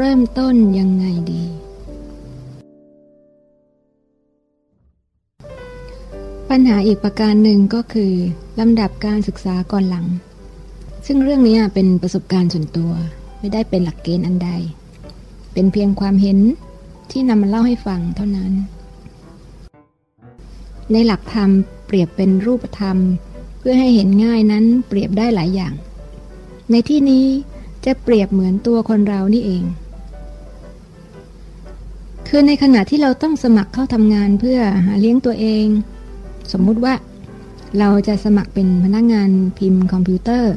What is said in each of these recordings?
เริ่มต้นยังไงดี ปัญหาอีกประการหนึ่งก็คือลำดับการศึกษาก่อนหลัง ซึ่งเรื่องนี้เป็นประสบการณ์ส่วนตัว ไม่ได้เป็นหลักเกณฑ์อันใด เป็นเพียงความเห็นที่นำมาเล่าให้ฟังเท่านั้น ในหลักธรรมเปรียบเป็นรูปธรรม เพื่อให้เห็นง่ายนั้นเปรียบได้หลายอย่าง ในที่นี้จะเปรียบเหมือนตัวคนเรานี่เอง คือในขณะที่เราต้องสมัครเข้าทำงานเพื่อหาเลี้ยงตัวเอง สมมุติว่าเราจะสมัครเป็นพนักงานพิมพ์คอมพิวเตอร์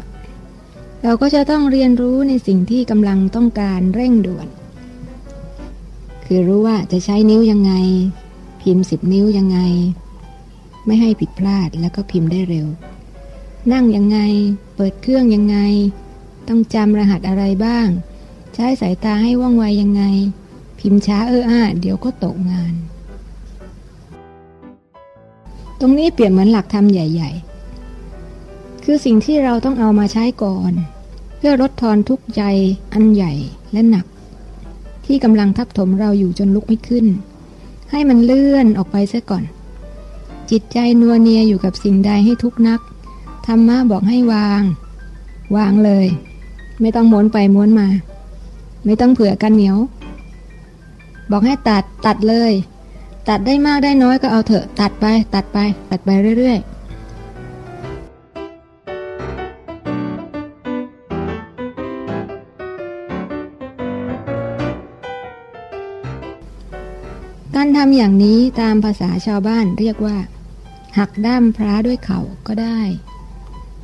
เราก็จะต้องเรียนรู้ในสิ่งที่กำลังต้องการเร่งด่วน คือรู้ว่าจะใช้นิ้วยังไง พิมพ์สิบนิ้วยังไง ไม่ให้ผิดพลาดแล้วก็พิมพ์ได้เร็ว นั่งยังไง เปิดเครื่องยังไง ต้องจำรหัสอะไรบ้าง ใช้สายตาให้ว่องไวยังไง พิมพ์ช้าเอออ้าเดี๋ยวก็ตกงาน ตรงนี้เปรียบเหมือนหลักธรรมใหญ่ ๆ คือสิ่งที่เราต้องเอามาใช้ก่อน เพื่อลดทอนทุกข์ใจอันใหญ่และหนัก ที่กำลังทับถมเราอยู่จนลุกไม่ขึ้น ให้มันเลื่อนออกไปซะก่อน จิตใจนัวเนียอยู่กับสิ่งใดให้ทุกนักธรรมะบอกให้วาง วางเลย ไม่ต้องม้วนไปม้วนมา ไม่ต้องเผื่อกันเหนียว บอกให้ตัดตัดเลย ตัดได้มากได้น้อยก็เอาเถอะ ตัดไป ตัดไป ตัดไปเรื่อยๆการทำอย่างนี้ตามภาษาชาวบ้านเรียกว่า หักด้ามพระด้วยเข่าก็ได้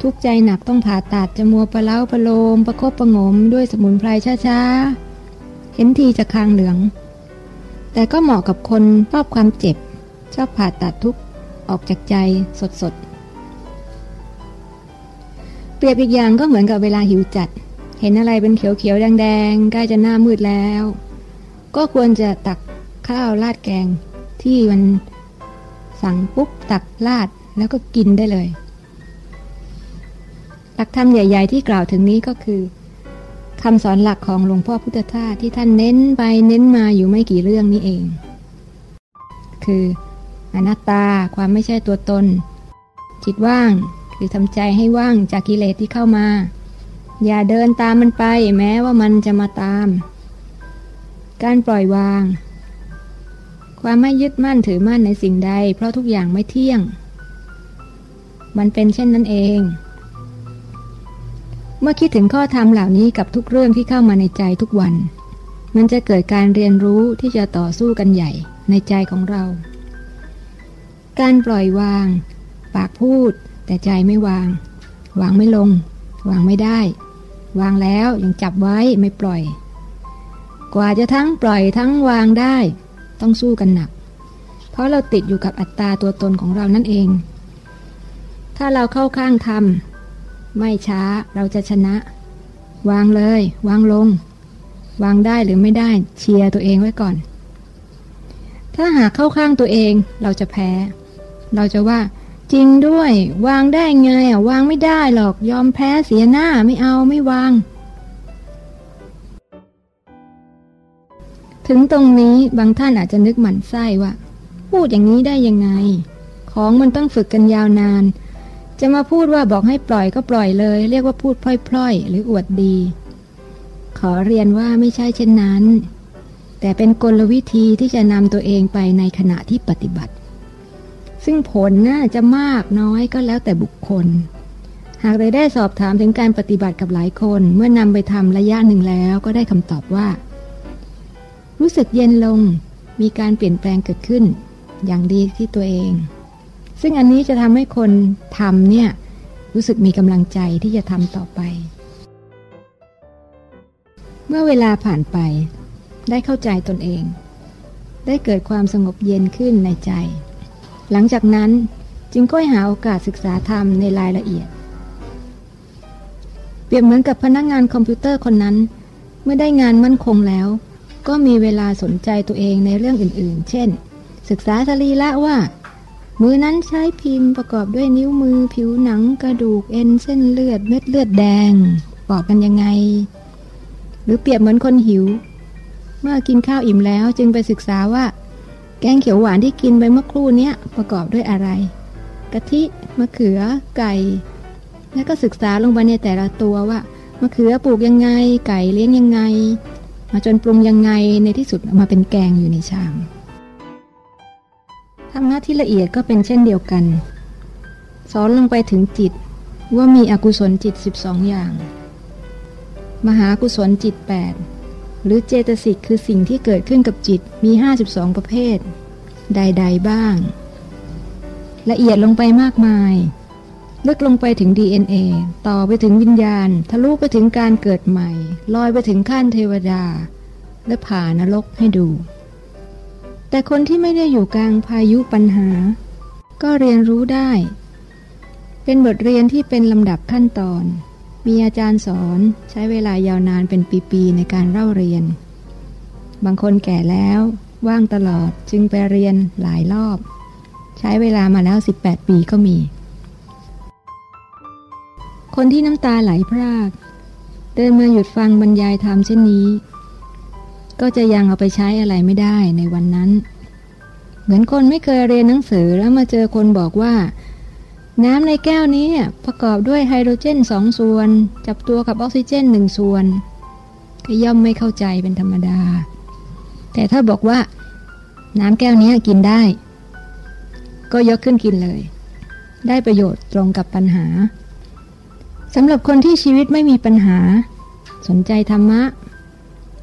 ทุกใจหนักต้องผ่าตัดจะมัวประเล้าประโลมประคบประงมด้วยสมุนไพรช้าๆ เห็นทีจะคางเหลือง แต่ก็เหมาะกับคนชอบความเจ็บ ชอบผ่าตัดทุกออกจากใจสดๆเปรียบอีกอย่างก็เหมือนกับเวลาหิวจัด เห็นอะไรเป็นเขียวๆ แดงๆ ใกล้จะหน้ามืดแล้ว ก็ควรจะตักข้าวราดแกงที่มันสั่งปุ๊บตักราดแล้วก็กินได้เลย หลักธรรมใหญ่ ๆ ที่กล่าวถึงนี้ก็คือ คำสอนหลักของหลวงพ่อพุทธทาสที่ท่านเน้นไปเน้นมาอยู่ไม่กี่เรื่องนี้เอง คืออนัตตาความไม่ใช่ตัวตน จิตว่างคือทำใจให้ว่างจากกิเลสที่เข้ามา อย่าเดินตามมันไปแม้ว่ามันจะมาตาม การปล่อยวาง ความไม่ยึดมั่นถือมั่นในสิ่งใด เพราะทุกอย่างไม่เที่ยง มันเป็นเช่นนั้นเอง เมื่อคิดถึงข้อธรรมเหล่านี้กับทุกเรื่องที่เข้ามาในใจทุกวัน มันจะเกิดการเรียนรู้ที่จะต่อสู้กันใหญ่ในใจของเรา การปล่อยวาง ปากพูด แต่ใจไม่วาง วางไม่ลง วางไม่ได้ วางแล้วยังจับไว้ไม่ปล่อย กว่าจะทั้งปล่อยทั้งวางได้ ต้องสู้กันหนัก เพราะเราติดอยู่กับอัตตาตัวตนของเรานั่นเอง ถ้าเราเข้าข้างธรรม ไม่ช้าเราจะชนะ วางเลย วางลง วางได้หรือไม่ได้เชียร์ตัวเองไว้ก่อน ถ้าหากเข้าข้างตัวเองเราจะแพ้ เราจะว่า จริงด้วย วางได้ไงอะวางไม่ได้หรอกยอมแพ้เสียหน้าไม่เอาไม่วาง ถึงตรงนี้บางท่านอาจจะนึกหมันไส้ว่า พูดอย่างนี้ได้ยังไง ของมันต้องฝึกกันยาวนาน จะมาพูดว่าบอกให้ปล่อยก็ปล่อยเลย เรียกว่าพูดพล่อยๆ หรืออวดดี ขอเรียนว่าไม่ใช่เช่นนั้น แต่เป็นกลวิธีที่จะนำตัวเองไปในขณะที่ปฏิบัติ ซึ่งผลน่าจะมากน้อยก็แล้วแต่บุคคล หากได้ได้สอบถามถึงการปฏิบัติกับหลายคน เมื่อนำไปทำระยะหนึ่งแล้วก็ได้คำตอบว่า รู้สึกเย็นลงมีการเปลี่ยนแปลงเกิดขึ้น อย่างดีที่ตัวเอง ซึ่งอันนี้จะทำให้คนทำเนี่ยรู้สึกมีกำลังใจที่จะทำต่อไป เมื่อเวลาผ่านไป ได้เข้าใจตนเอง ได้เกิดความสงบเย็นขึ้นในใจ หลังจากนั้นจึงค่อยหาโอกาสศึกษาธรรมในรายละเอียด เปรียบเหมือนกับพนักงงานคอมพิวเตอร์คนนั้น เมื่อได้งานมั่นคงแล้ว ก็มีเวลาสนใจตัวเองในเรื่องอื่น ๆ เช่น ศึกษาสรีละว่า มือนั้นใช้พิมพ์ประกอบด้วยนิ้วมือผิวหนังกระดูกเอ็นเส้นเลือดเม็ดเลือดแดงปอกกันยังไง หรือเปรียบเหมือนคนหิว เมื่อกินข้าวอิ่มแล้วจึงไปศึกษาว่า แกงเขียวหวานที่กินไปเมื่อครู่นี้ประกอบด้วยอะไร กะทิมะเขือไก่ แล้วก็ศึกษาลงไปในแต่ละตัวว่ามะเขือปลูกยังไง ไก่เลี้ยงยังไง มาจนปรุงยังไงในที่สุดมาเป็นแกงอยู่ในชาม ธรรมะที่ละเอียดก็เป็นเช่นเดียวกัน สอนลงไปถึงจิตว่ามีอกุศลจิต 12 อย่าง มหากุศลจิต 8 หรือเจตสิกคือสิ่งที่เกิดขึ้นกับจิตมี 52 ประเภท ใด ๆ บ้าง ละเอียดลงไปมากมาย ลึกลงไปถึง DNA ต่อไปถึงวิญญาณ ทะลุไปถึงการเกิดใหม่ ลอยไปถึงขั้นเทวดา และผ่านรกให้ดู แต่คนที่ไม่ได้อยู่กลางพายุปัญหา ก็เรียนรู้ได้ เป็นบทเรียนที่เป็นลำดับขั้นตอน มีอาจารย์สอนใช้เวลายาวนานเป็นปี ๆ ในการเล่าเรียน บางคนแก่แล้วว่างตลอดจึงไปเรียนหลายรอบ ใช้เวลามาแล้ว 18 ปีก็มี คนที่น้ำตาไหลพราก เดินมาหยุดฟังบรรยายธรรมเช่นนี้ ก็จะยังเอาไปใช้อะไรไม่ได้ในวันนั้น เหมือนคนไม่เคยเรียนหนังสือแล้วมาเจอคนบอกว่า น้ำในแก้วนี้ประกอบด้วยไฮโดรเจนสองส่วน จับตัวกับออกซิเจนหนึ่งส่วน ก็ย่อมไม่เข้าใจเป็นธรรมดา แต่ถ้าบอกว่า น้ำแก้วนี้กินได้ ก็ยกขึ้นกินเลย ได้ประโยชน์ตรงกับปัญหาสำหรับคนที่ชีวิตไม่มีปัญหา สนใจธรรมะ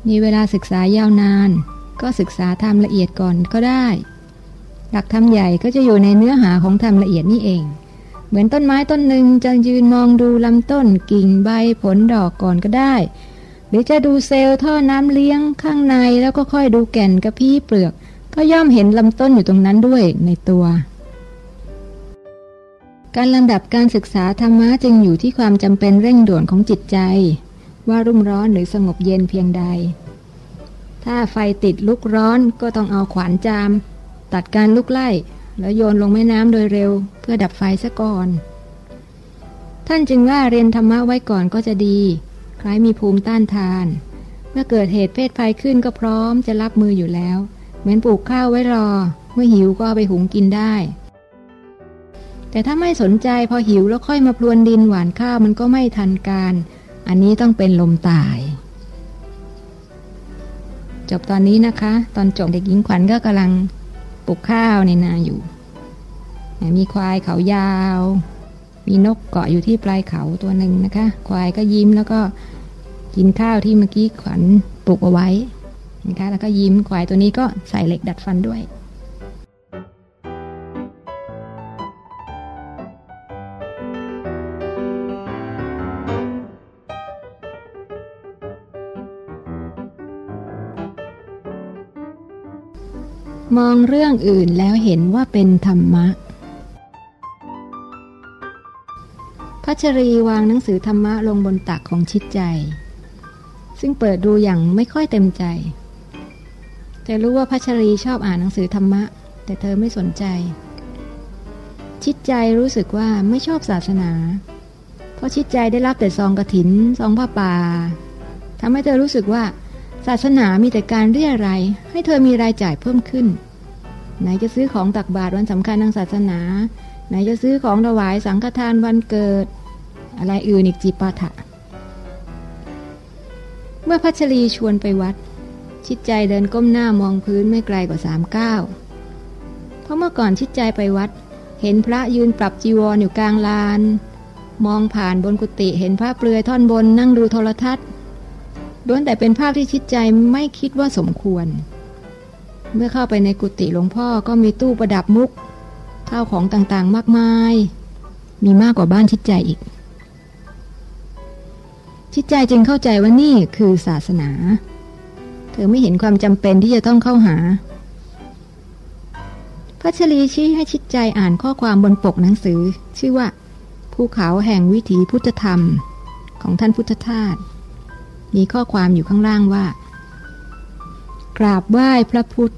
มีเวลาศึกษายาวนาน ก็ศึกษาธรรมละเอียดก่อนก็ได้ หลักธรรมใหญ่ก็จะอยู่ในเนื้อหาของธรรมละเอียดนี่เอง เหมือนต้นไม้ต้นหนึ่งจะยืนมองดูลำต้นกิ่งใบผลดอกก่อนก็ได้ หรือจะดูเซลล์ท่อน้ำเลี้ยงข้างในแล้วก็ค่อยดูแก่นกระพี้เปลือก ก็ย่อมเห็นลำต้นอยู่ตรงนั้นด้วยในตัวการลำดับการศึกษาธรรมะจึงอยู่ที่ความจำเป็นเร่งด่วนของจิตใจ ว่ารุ่มร้อนหรือสงบเย็นเพียงใด ถ้าไฟติดลุกร้อนก็ต้องเอาขวานจาม ตัดการลุกไล่ แล้วโยนลงแม่น้ำโดยเร็ว เพื่อดับไฟซะก่อน ท่านจึงว่าเรียนธรรมะไว้ก่อนก็จะดี คล้ายมีภูมิต้านทาน เมื่อเกิดเหตุเพศภัยขึ้นก็พร้อมจะรับมืออยู่แล้ว เหมือนปลูกข้าวไว้รอ เมื่อหิวก็เอาไปหุงกินได้แต่ถ้าไม่สนใจพอหิวแล้วค่อยมาพลวนดินหวานข้าวมันก็ไม่ทันการ อันนี้ต้องเป็นลมตาย จบตอนนี้นะคะ ตอนจบเด็กหญิงขวัญก็กำลังปลูกข้าวในนาอยู่ มีควายเขายาว มีนกเกาะอยู่ที่ปลายเขาตัวหนึ่งนะคะ ควายก็ยิ้มแล้วก็กินข้าวที่เมื่อกี้ขวัญปลูกเอาไว้นะคะแล้วก็ยิ้มควายตัวนี้ก็ใส่เหล็กดัดฟันด้วย มองเรื่องอื่นแล้วเห็นว่าเป็นธรรมะ พัชรีวางหนังสือธรรมะลงบนตักของชิดใจ ซึ่งเปิดดูอย่างไม่ค่อยเต็มใจ แต่รู้ว่าพัชรีชอบอ่านหนังสือธรรมะ แต่เธอไม่สนใจ ชิดใจรู้สึกว่าไม่ชอบศาสนา เพราะชิดใจได้รับแต่ซองกระถิน ซองผ้าป่าทำให้เธอรู้สึกว่า ศาสนามีแต่การเรียอะไรให้เธอมีรายจ่ายเพิ่มขึ้น ไหนจะซื้อของตักบาตรวันสำคัญทางศาสนา ไหนจะซื้อของถวายสังฆทานวันเกิด อะไรอื่นอีกจีปาถะ เมื่อพัชรีชวนไปวัด ชิดใจเดินก้มหน้ามองพื้นไม่ไกลกว่าสามก้าวเพราะเมื่อก่อนชิดใจไปวัด เห็นพระยืนปรับจีวรออยู่กลางลาน มองผ่านบนกุฏิเห็นพระเปลือยท่อนบนนั่งดูโทรทัศน์ ล้วนแต่เป็นภาพที่ชิดใจไม่คิดว่าสมควร เมื่อเข้าไปในกุฏิหลวงพ่อก็มีตู้ประดับมุกข้าวของต่างๆมากมาย มีมากกว่าบ้านชิดใจอีก ชิดใจจึงเข้าใจว่านี่คือศาสนา เธอไม่เห็นความจำเป็นที่จะต้องเข้าหาพัชรีชี้ให้ชิดใจอ่านข้อความบนปกหนังสือ ชื่อว่า ภูเขาแห่งวิถีพุทธธรรม ของท่านพุทธทาส มีข้อความอยู่ข้างล่างว่า กราบไหว้พระพุทธ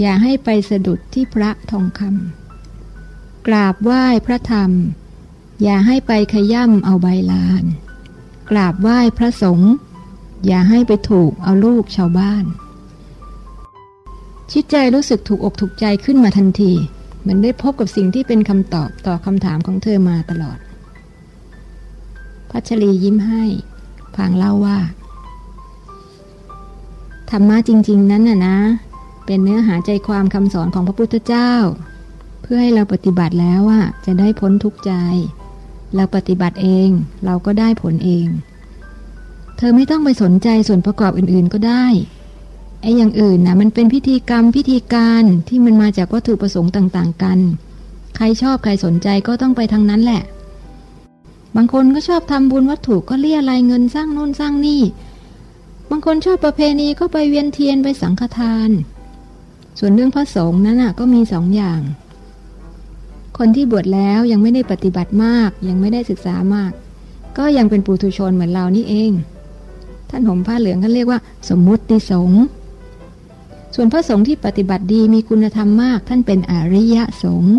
อย่าให้ไปสะดุดที่พระทองคำกราบไหว้พระธรรม อย่าให้ไปขย่ำเอาใบลาน กราบไหว้พระสงฆ์อย่าให้ไปถูกเอาลูกชาวบ้าน ชิดใจรู้สึกถูกอกถูกใจขึ้นมาทันที เหมือนได้พบกับสิ่งที่เป็นคำตอบต่อคำถามของเธอมาตลอด พัชรียิ้มให้พางเล่าว่า ธรรมะจริง ๆ นั้นน่ะนะ เป็นเนื้อหาใจความคำสอนของพระพุทธเจ้า เพื่อให้เราปฏิบัติแล้วว่าจะได้พ้นทุกข์ใจ เราปฏิบัติเองเราก็ได้ผลเอง เธอไม่ต้องไปสนใจส่วนประกอบอื่นๆก็ได้ไอ้อย่างอื่นนะมันเป็นพิธีกรรมพิธีการที่มันมาจากวัตถุประสงค์ต่าง ๆ กัน ใครชอบใครสนใจก็ต้องไปทางนั้นแหละ บางคนก็ชอบทำบุญวัตถุก็เลี่ยรายเงินสร้างโน่นสร้างนี่ บางคนชอบประเพณีก็ไปเวียนเทียนไปสังฆทาน ส่วนเรื่องพระสงฆ์นั้นก็มีสองอย่าง คนที่บวชแล้วยังไม่ได้ปฏิบัติมาก ยังไม่ได้ศึกษามาก ก็ยังเป็นปุถุชนเหมือนเรานี่เอง ท่านห่มผ้าเหลืองท่านเรียกว่า สมมุติสงฆ์ส่วนพระสงฆ์ที่ปฏิบัติดีมีคุณธรรมมาก ท่านเป็นอริยะสงฆ์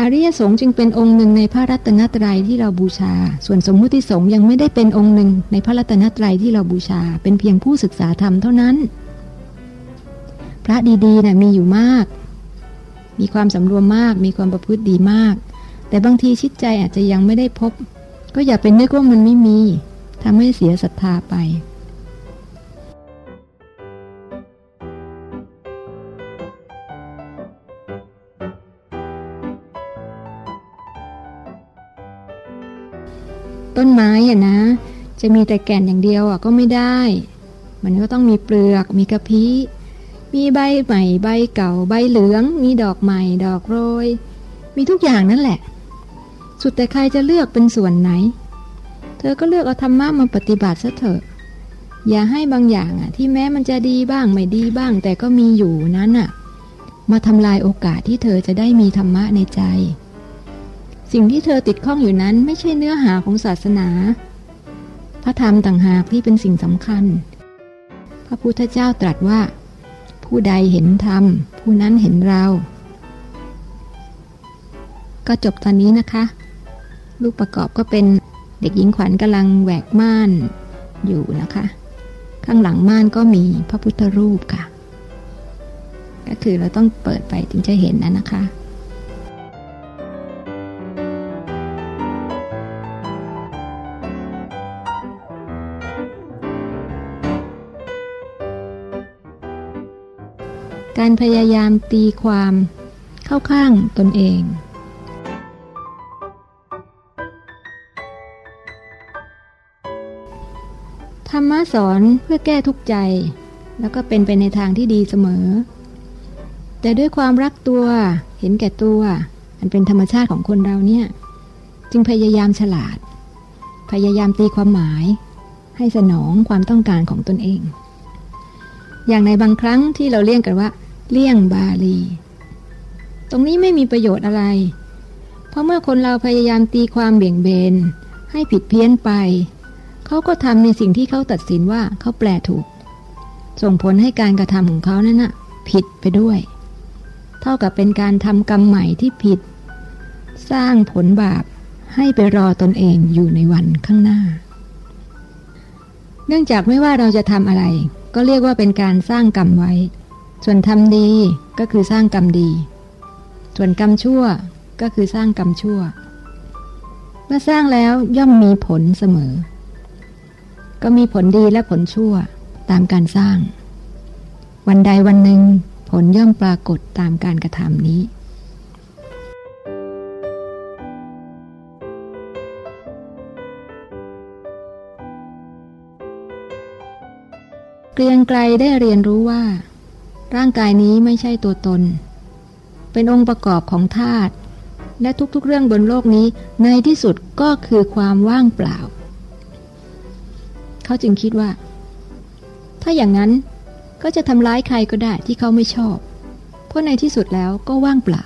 อริยสงฆ์จึงเป็นองค์หนึ่งในพระรัตนตรัยที่เราบูชา ส่วนสมมุติสงฆ์ยังไม่ได้เป็นองค์หนึ่งในพระรัตนตรัยที่เราบูชา เป็นเพียงผู้ศึกษาธรรมเท่านั้น พระดีๆนะ่ะมีอยู่มาก มีความสำรวมมาก มีความประพฤติดีมาก แต่บางทีชิดใจอาจจะยังไม่ได้พบ ก็อย่าเป็นนึกว่ามันไม่มีทำให้เสียศรัทธาไป ต้นไม้อะนะ จะมีแต่แก่นอย่างเดียวอะก็ไม่ได้ มันก็ต้องมีเปลือกมีกระพี้มีใบใหม่ใบเก่าใบเหลือง มีดอกใหม่ดอกโรย มีทุกอย่างนั่นแหละ สุดแต่ใครจะเลือกเป็นส่วนไหน เธอก็เลือกเอาธรรมะมาปฏิบัติซะเถอะ อย่าให้บางอย่างอะ ที่แม้มันจะดีบ้างไม่ดีบ้าง แต่ก็มีอยู่นั้นอะ มาทำลายโอกาสที่เธอจะได้มีธรรมะในใจ สิ่งที่เธอติดข้องอยู่นั้นไม่ใช่เนื้อหาของศาสนา พระธรรมต่างหากที่เป็นสิ่งสำคัญ พระพุทธเจ้าตรัสว่า ผู้ใดเห็นธรรม ผู้นั้นเห็นเรา ก็จบตอนนี้นะคะ ลูกประกอบก็เป็นเด็กหญิงขวัญกำลังแหวกม่านอยู่นะคะ ข้างหลังม่านก็มีพระพุทธรูปค่ะ ก็คือเราต้องเปิดไปถึงจะเห็นนะนะคะ การพยายามตีความเข้าข้างตนเอง ธรรมะสอนเพื่อแก้ทุกข์ใจ แล้วก็เป็นไปในทางที่ดีเสมอ แต่ด้วยความรักตัวเห็นแก่ตัว อันเป็นธรรมชาติของคนเราเนี่ย จึงพยายามฉลาด พยายามตีความหมาย ให้สนองความต้องการของตนเอง อย่างในบางครั้งที่เราเลี่ยงกันว่า เลี่ยงบาลี ตรงนี้ไม่มีประโยชน์อะไร เพราะเมื่อคนเราพยายามตีความเบี่ยงเบน ให้ผิดเพี้ยนไป เขาก็ทำในสิ่งที่เขาตัดสินว่าเขาแปลถูก ส่งผลให้การกระทำของเขานั้นนะผิดไปด้วย เท่ากับเป็นการทำกรรมใหม่ที่ผิด สร้างผลบาปให้ไปรอตนเองอยู่ในวันข้างหน้า เนื่องจากไม่ว่าเราจะทำอะไร ก็เรียกว่าเป็นการสร้างกรรมไว้ ส่วนทำดีก็คือสร้างกรรมดี ส่วนกรรมชั่วก็คือสร้างกรรมชั่ว เมื่อสร้างแล้วย่อมมีผลเสมอ ก็มีผลดีและผลชั่วตามการสร้าง วันใดวันหนึ่งผลย่อมปรากฏตามการกระทำนี้เกรียงไกรได้เรียนรู้ว่า ร่างกายนี้ไม่ใช่ตัวตน เป็นองค์ประกอบของธาตุและทุกๆเรื่องบนโลกนี้ในที่สุดก็คือความว่างเปล่า เขาจึงคิดว่า ถ้าอย่างนั้นก็จะทำร้ายใครก็ได้ที่เขาไม่ชอบ เพราะในที่สุดแล้วก็ว่างเปล่า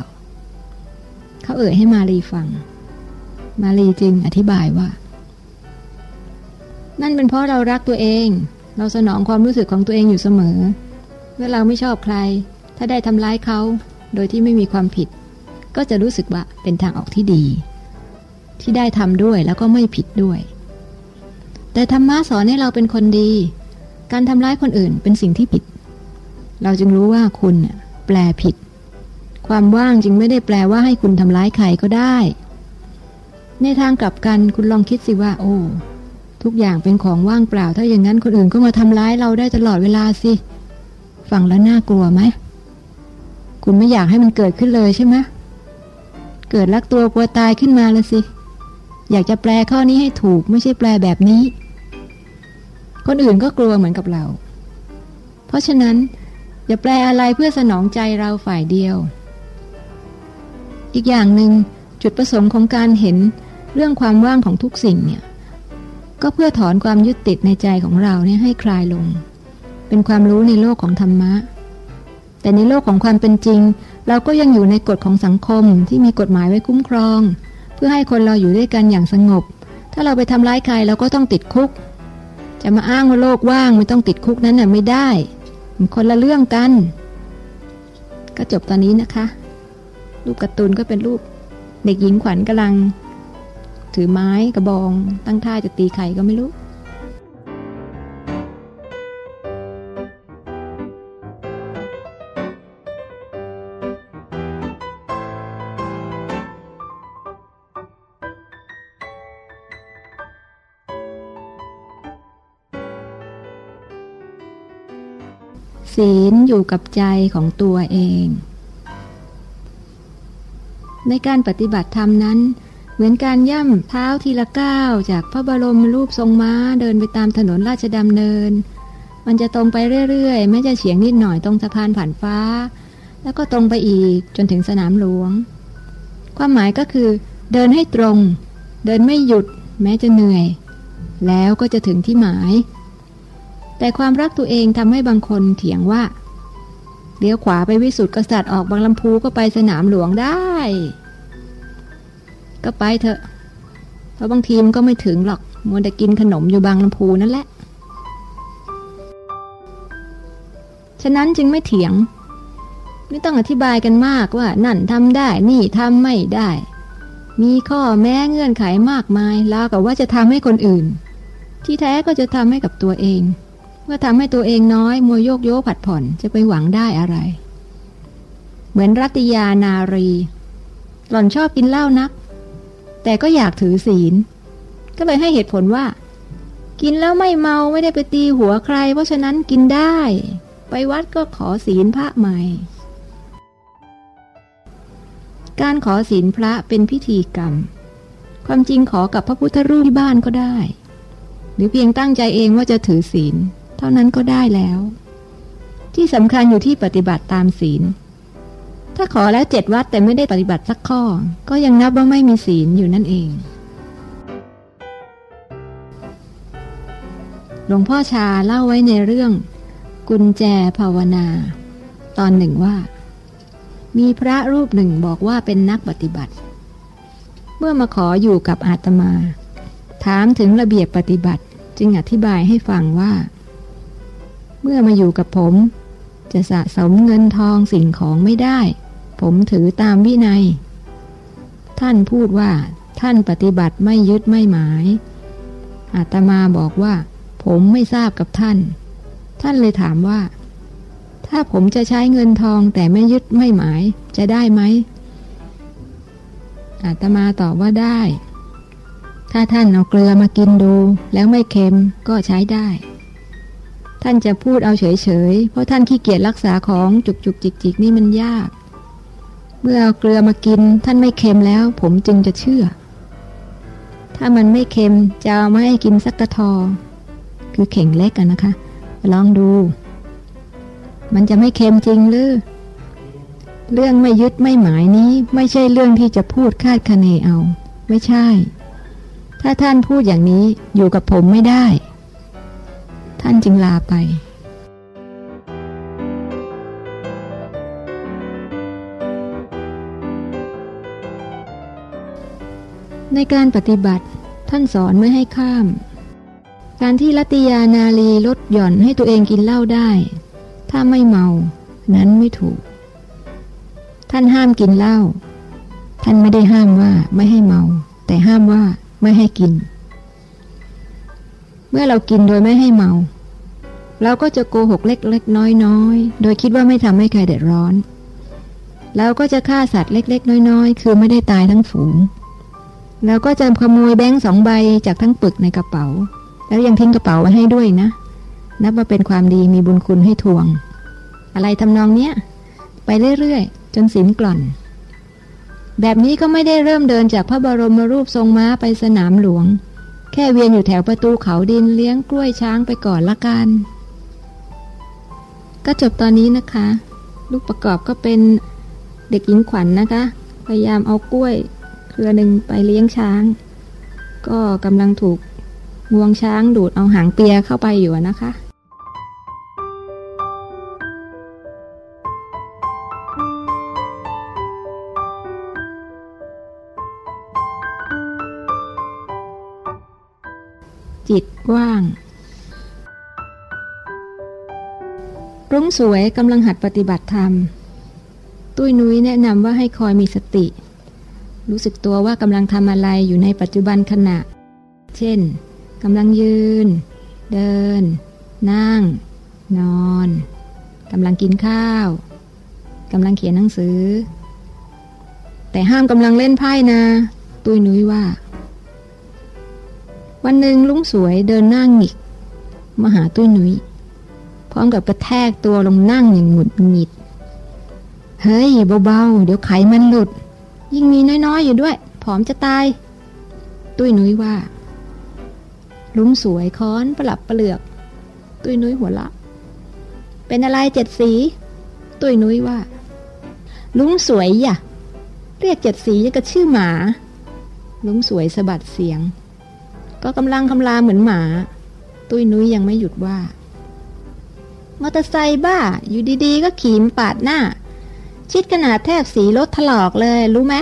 เขาเอ่ยให้มารีฟัง มารีจึงอธิบายว่า นั่นเป็นเพราะเรารักตัวเอง เราสนองความรู้สึกของตัวเองอยู่เสมอ มื่อเราไม่ชอบใคร ถ้าได้ทำร้ายเขาโดยที่ไม่มีความผิด ก็จะรู้สึกว่าเป็นทางออกที่ดี ที่ได้ทำด้วยแล้วก็ไม่ผิดด้วย แต่ธรรมะสอนให้เราเป็นคนดี การทำร้ายคนอื่นเป็นสิ่งที่ผิด เราจึงรู้ว่าคุณแปลผิด ความว่างจึงไม่ได้แปลว่าให้คุณทำร้ายใครก็ได้ ในทางกลับกันคุณลองคิดสิว่า โอ้ทุกอย่างเป็นของว่างเปล่า ถ้าอย่างนั้นคนอื่นก็มาทำร้ายเราได้ตลอดเวลาสิ ฟังแล้วน่ากลัวไหม คุณไม่อยากให้มันเกิดขึ้นเลยใช่ไหมเกิดรักตัวกลัวตายขึ้นมาละสิ อยากจะแปลข้อนี้ให้ถูกไม่ใช่แปลแบบนี้ คนอื่นก็กลัวเหมือนกับเรา เพราะฉะนั้น อย่าแปลอะไรเพื่อสนองใจเราฝ่ายเดียว อีกอย่างหนึ่งจุดประสงค์ของการเห็นเรื่องความว่างของทุกสิ่งเนี่ย ก็เพื่อถอนความยึดติดในใจของเราเนี่ยให้คลายลง เป็นความรู้ในโลกของธรรมะ แต่ในโลกของความเป็นจริง เราก็ยังอยู่ในกฎของสังคมที่มีกฎหมายไว้คุ้มครอง เพื่อให้คนเราอยู่ด้วยกันอย่างสงบ ถ้าเราไปทำร้ายใครเราก็ต้องติดคุก จะมาอ้างว่าโลกว่างไม่ต้องติดคุกนั้นน่ะไม่ได้มันคนละเรื่องกัน ก็จบตอนนี้นะคะ รูปการ์ตูนก็เป็นรูปเด็กหญิงขวัญกำลัง ถือไม้กระบอง ตั้งท่าจะตีใครก็ไม่รู้ ศีลอยู่กับใจของตัวเอง ในการปฏิบัติธรรมนั้น เหมือนการย่ำเท้าทีละก้าวจากพระบรมรูปทรงม้าเดินไปตามถนนราชดำเนิน มันจะตรงไปเรื่อยๆแม้จะเฉียงนิดหน่อยตรงสะพานผ่านฟ้า แล้วก็ตรงไปอีกจนถึงสนามหลวง ความหมายก็คือ เดินให้ตรง เดินไม่หยุดแม้จะเหนื่อย แล้วก็จะถึงที่หมาย แต่ความรักตัวเองทำให้บางคนเถียงว่าเลี้ยวขวาไปวิสุทธิกษัตริย์ออกบางลำพูก็ไปสนามหลวงได้ ก็ไปเถอะ เพราะบางทีมก็ไม่ถึงหรอกมัวแต่กินขนมอยู่บางลำพูนั่นแหละ ฉะนั้นจึงไม่เถียง ไม่ต้องอธิบายกันมากว่านั่นทำได้ นี่ทำไม่ได้ มีข้อแม้เงื่อนไขมากมายแล้วกับว่าจะทำให้คนอื่น ที่แท้ก็จะทำให้กับตัวเอง มื่อทำให้ตัวเองน้อย มัวโยกโยผัดผ่อนจะไปหวังได้อะไร เหมือนรัตยานารี หล่อนชอบกินเหล้านัก แต่ก็อยากถือศีล ก็เลยให้เหตุผลว่า กินแล้วไม่เมาไม่ได้ไปตีหัวใคร เพราะฉะนั้นกินได้ ไปวัดก็ขอศีลพระใหม่ การขอศีลพระเป็นพิธีกรรม ความจริงขอกับพระพุทธรูปที่บ้านก็ได้ หรือเพียงตั้งใจเองว่าจะถือศีล ท่านั้นก็ได้แล้ว ที่สำคัญอยู่ที่ปฏิบัติตามศีล ถ้าขอแล้วเจ็ดวัดแต่ไม่ได้ปฏิบัติสักข้อ ก็ยังนับว่าไม่มีศีลอยู่นั่นเอง หลวงพ่อชาเล่าไว้ในเรื่อง กุญแจภาวนา ตอนหนึ่งว่า มีพระรูปหนึ่งบอกว่าเป็นนักปฏิบัติ เมื่อมาขออยู่กับอาตมา ถามถึงระเบียบปฏิบัติจึงอธิบายให้ฟังว่า เมื่อมาอยู่กับผม จะสะสมเงินทองสิ่งของไม่ได้ ผมถือตามวินัย ท่านพูดว่าท่านปฏิบัติไม่ยึดไม่หมาย อาตมาบอกว่า ผมไม่ทราบกับท่าน ท่านเลยถามว่า ถ้าผมจะใช้เงินทองแต่ไม่ยึดไม่หมายจะได้ไหมอาตมาตอบว่าได้ ถ้าท่านเอาเกลือมากินดู แล้วไม่เค็มก็ใช้ได้ ท่านจะพูดเอาเฉยๆ เพราะท่านขี้เกียจรักษาของจุกจุกจิกจิกนี่มันยาก เมื่อเอาเกลือมากินท่านไม่เค็มแล้ว ผมจึงจะเชื่อ ถ้ามันไม่เค็มจะเอามาให้กินสักกระทอ คือเข่งเล็กกันนะคะ ลองดู มันจะไม่เค็มจริงหรือ เรื่องไม่ยึดไม่หมายนี้ ไม่ใช่เรื่องที่จะพูดคาดคะเนเอา ไม่ใช่ ถ้าท่านพูดอย่างนี้อยู่กับผมไม่ได้ ท่านจึงลาไปในการปฏิบัติท่านสอนไม่ให้ข้าม การที่ลัติยานาลีลดหย่อนให้ตัวเองกินเหล้าได้ ถ้าไม่เมา นั้นไม่ถูก ท่านห้ามกินเหล้าท่านไม่ได้ห้ามว่าไม่ให้เมา แต่ห้ามว่าไม่ให้กิน เมื่อเรากินโดยไม่ให้เมา เราก็จะโกหกเล็กๆน้อยๆ โดยคิดว่าไม่ทำให้ใครเดือดร้อนเราก็จะฆ่าสัตว์เล็ก ๆ น้อยๆ คือไม่ได้ตายทั้งฝูงเราก็จะขโมยแบงค์สองใบจากทั้งปึกในกระเป๋า แล้วยังทิ้งกระเป๋าไว้ให้ด้วยนะ นับว่าเป็นความดีมีบุญคุณให้ทวง อะไรทำนองเนี้ย ไปเรื่อยๆ จนสินกล่อน แบบนี้ก็ไม่ได้เริ่มเดินจากพระบรมรูปทรงม้าไปสนามหลวง แค่เวียนอยู่แถวประตูเขาดินเลี้ยงกล้วยช้างไปก่อนละกัน ก็จบตอนนี้นะคะ ลูกประกอบก็เป็นเด็กหญิงขวัญนนะคะ พยายามเอากล้วยเครือหนึ่งไปเลี้ยงช้าง ก็กำลังถูกงวงช้างดูดเอาหางเปียเข้าไปอยู่นะคะ จิตว่าง รุ้งสวยกำลังหัดปฏิบัติธรรม ตุ้ยนุ้ยแนะนำว่าให้คอยมีสติ รู้สึกตัวว่ากำลังทำอะไรอยู่ในปัจจุบันขณะ เช่นกำลังยืน เดิน นั่ง นอนกำลังกินข้าวกำลังเขียนหนังสือ แต่ห้ามกำลังเล่นไพ่นะ ตุ้ยนุ้ยว่า วันหนึ่งลุงสวยเดินนั่งหงิกมาหาตุ้ยนุ้ยพร้อมกับกระแทกตัวลงนั่งอย่างหงุดหงิด เฮ้ยเบาๆ เดี๋ยวไขมันหลุด ยิ่งมีน้อยๆอยู่ด้วย ผอมจะตาย ตุ้ยนุ้ยว่า ลุงสวยค้อนประหลับประเหลือก ตุ้ยนุ้ยหัวละเป็นอะไรเจ็ดสี ตุ้ยนุ้ยว่า ลุงสวยอย่ะ เรียกเจ็ดสียังกับชื่อหมา ลุงสวยสะบัดเสียง ก็กำลังคำลาเหมือนหมา ตุ้ยนุ้ยยังไม่หยุดว่ามอเตอร์ไซค์บ้า อยู่ดีๆ ก็ขี่มปาดหน้า ชิดขนาดแทบสีรถถลอกเลย รู้ไหม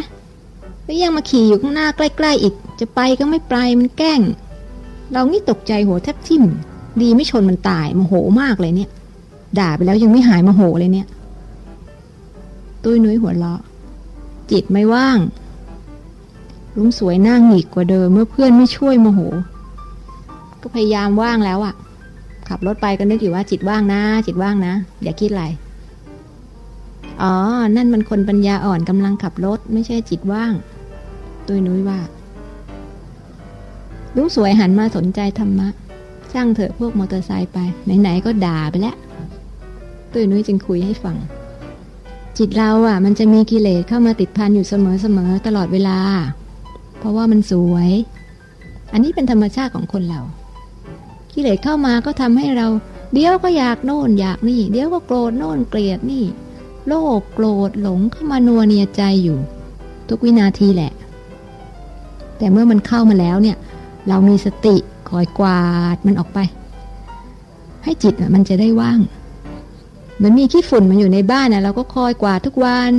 แล้วยังมาขี่อยู่ข้างหน้าใกล้ ๆ อีก จะไปก็ไม่ไปมันแกล้ง เรานี่ตกใจหัวแทบทิ่ม ดีไม่ชนมันตายโมโหมากเลยเนี่ย ด่าไปแล้วยังไม่หายโมโหเลยเนี่ย ตุ้ยนุ้ยหัวเราะ จิตไม่ว่าง ลุงสวยนั่งหงิกกว่าเดิมเมื่อเพื่อนไม่ช่วยโมโห ก็พยายามว่างแล้วอะ่ะ ขับรถไปก็นึกอยู่ว่าจิตว่างนะ จิตว่างนะ อย่าคิดอะไร อ๋อ นั่นมันคนปัญญาอ่อนกำลังขับรถ ไม่ใช่จิตว่าง ตุยนุ้ยว่าลุงสวยหันมาสนใจธรรมะ ช่างเถอะพวกมอเตอร์ไซค์ไป ไหนๆก็ด่าไปแล้วตุยนุ้ยจึงคุยให้ฟังจิตเราอะ มันจะมีกิเลสเข้ามาติดพันอยู่เสมอๆตลอดเวลา เพราะว่ามันสวย อันนี้เป็นธรรมชาติของคนเรากิเลสเข้ามาก็ทำให้เรา เดี๋ยวก็อยากโน่นอยากนี่ เดี๋ยวก็โกรธโน่นเกลียดนี่ โลภโกรธหลงเข้ามานัวเนียใจอยู่ ทุกวินาทีแหละ แต่เมื่อมันเข้ามาแล้วเนี่ย เรามีสติคอยกวาดมันออกไป ให้จิตมันจะได้ว่างเหมือนมีขี้ฝุ่นมันอยู่ในบ้านนะเราก็คอยกวาดทุกวัน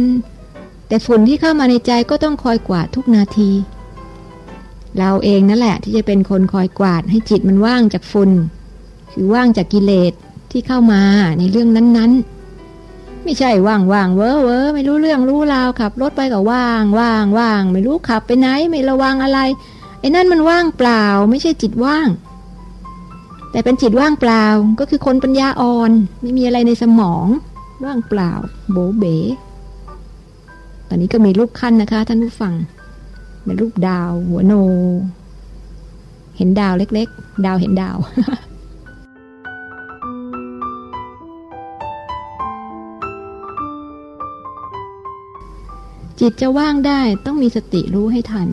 แต่ฝุ่นที่เข้ามาในใจก็ต้องคอยกวาดทุกนาที เราเองนั่นแหละ ที่จะเป็นคนคอยกวาดให้จิตมันว่างจากฝุ่นคือว่างจากกิเลสที่เข้ามาในเรื่องนั้นๆ ไม่ใช่ว่างว่างเวอเวอไม่รู้เรื่องรู้ราวขับรถไปก็ว่างว่างว่างไม่รู้ขับไปไหนไม่ระวังอะไรไอ้นั่นมันว่างเปล่า ไม่ใช่จิตว่าง แต่เป็นจิตว่างเปล่าก็คือคนปัญญาอ่อน ไม่มีอะไรในสมอง ว่างเปล่า โบเบ๋ตอนนี้ก็มีรูปขั้นนะคะท่านผู้ฟัง เป็นรูปดาว หัวโน เห็นดาวเล็ก ๆ ดาวเห็นดาวจิตจะว่างได้ต้องมีสติรู้ให้ทัน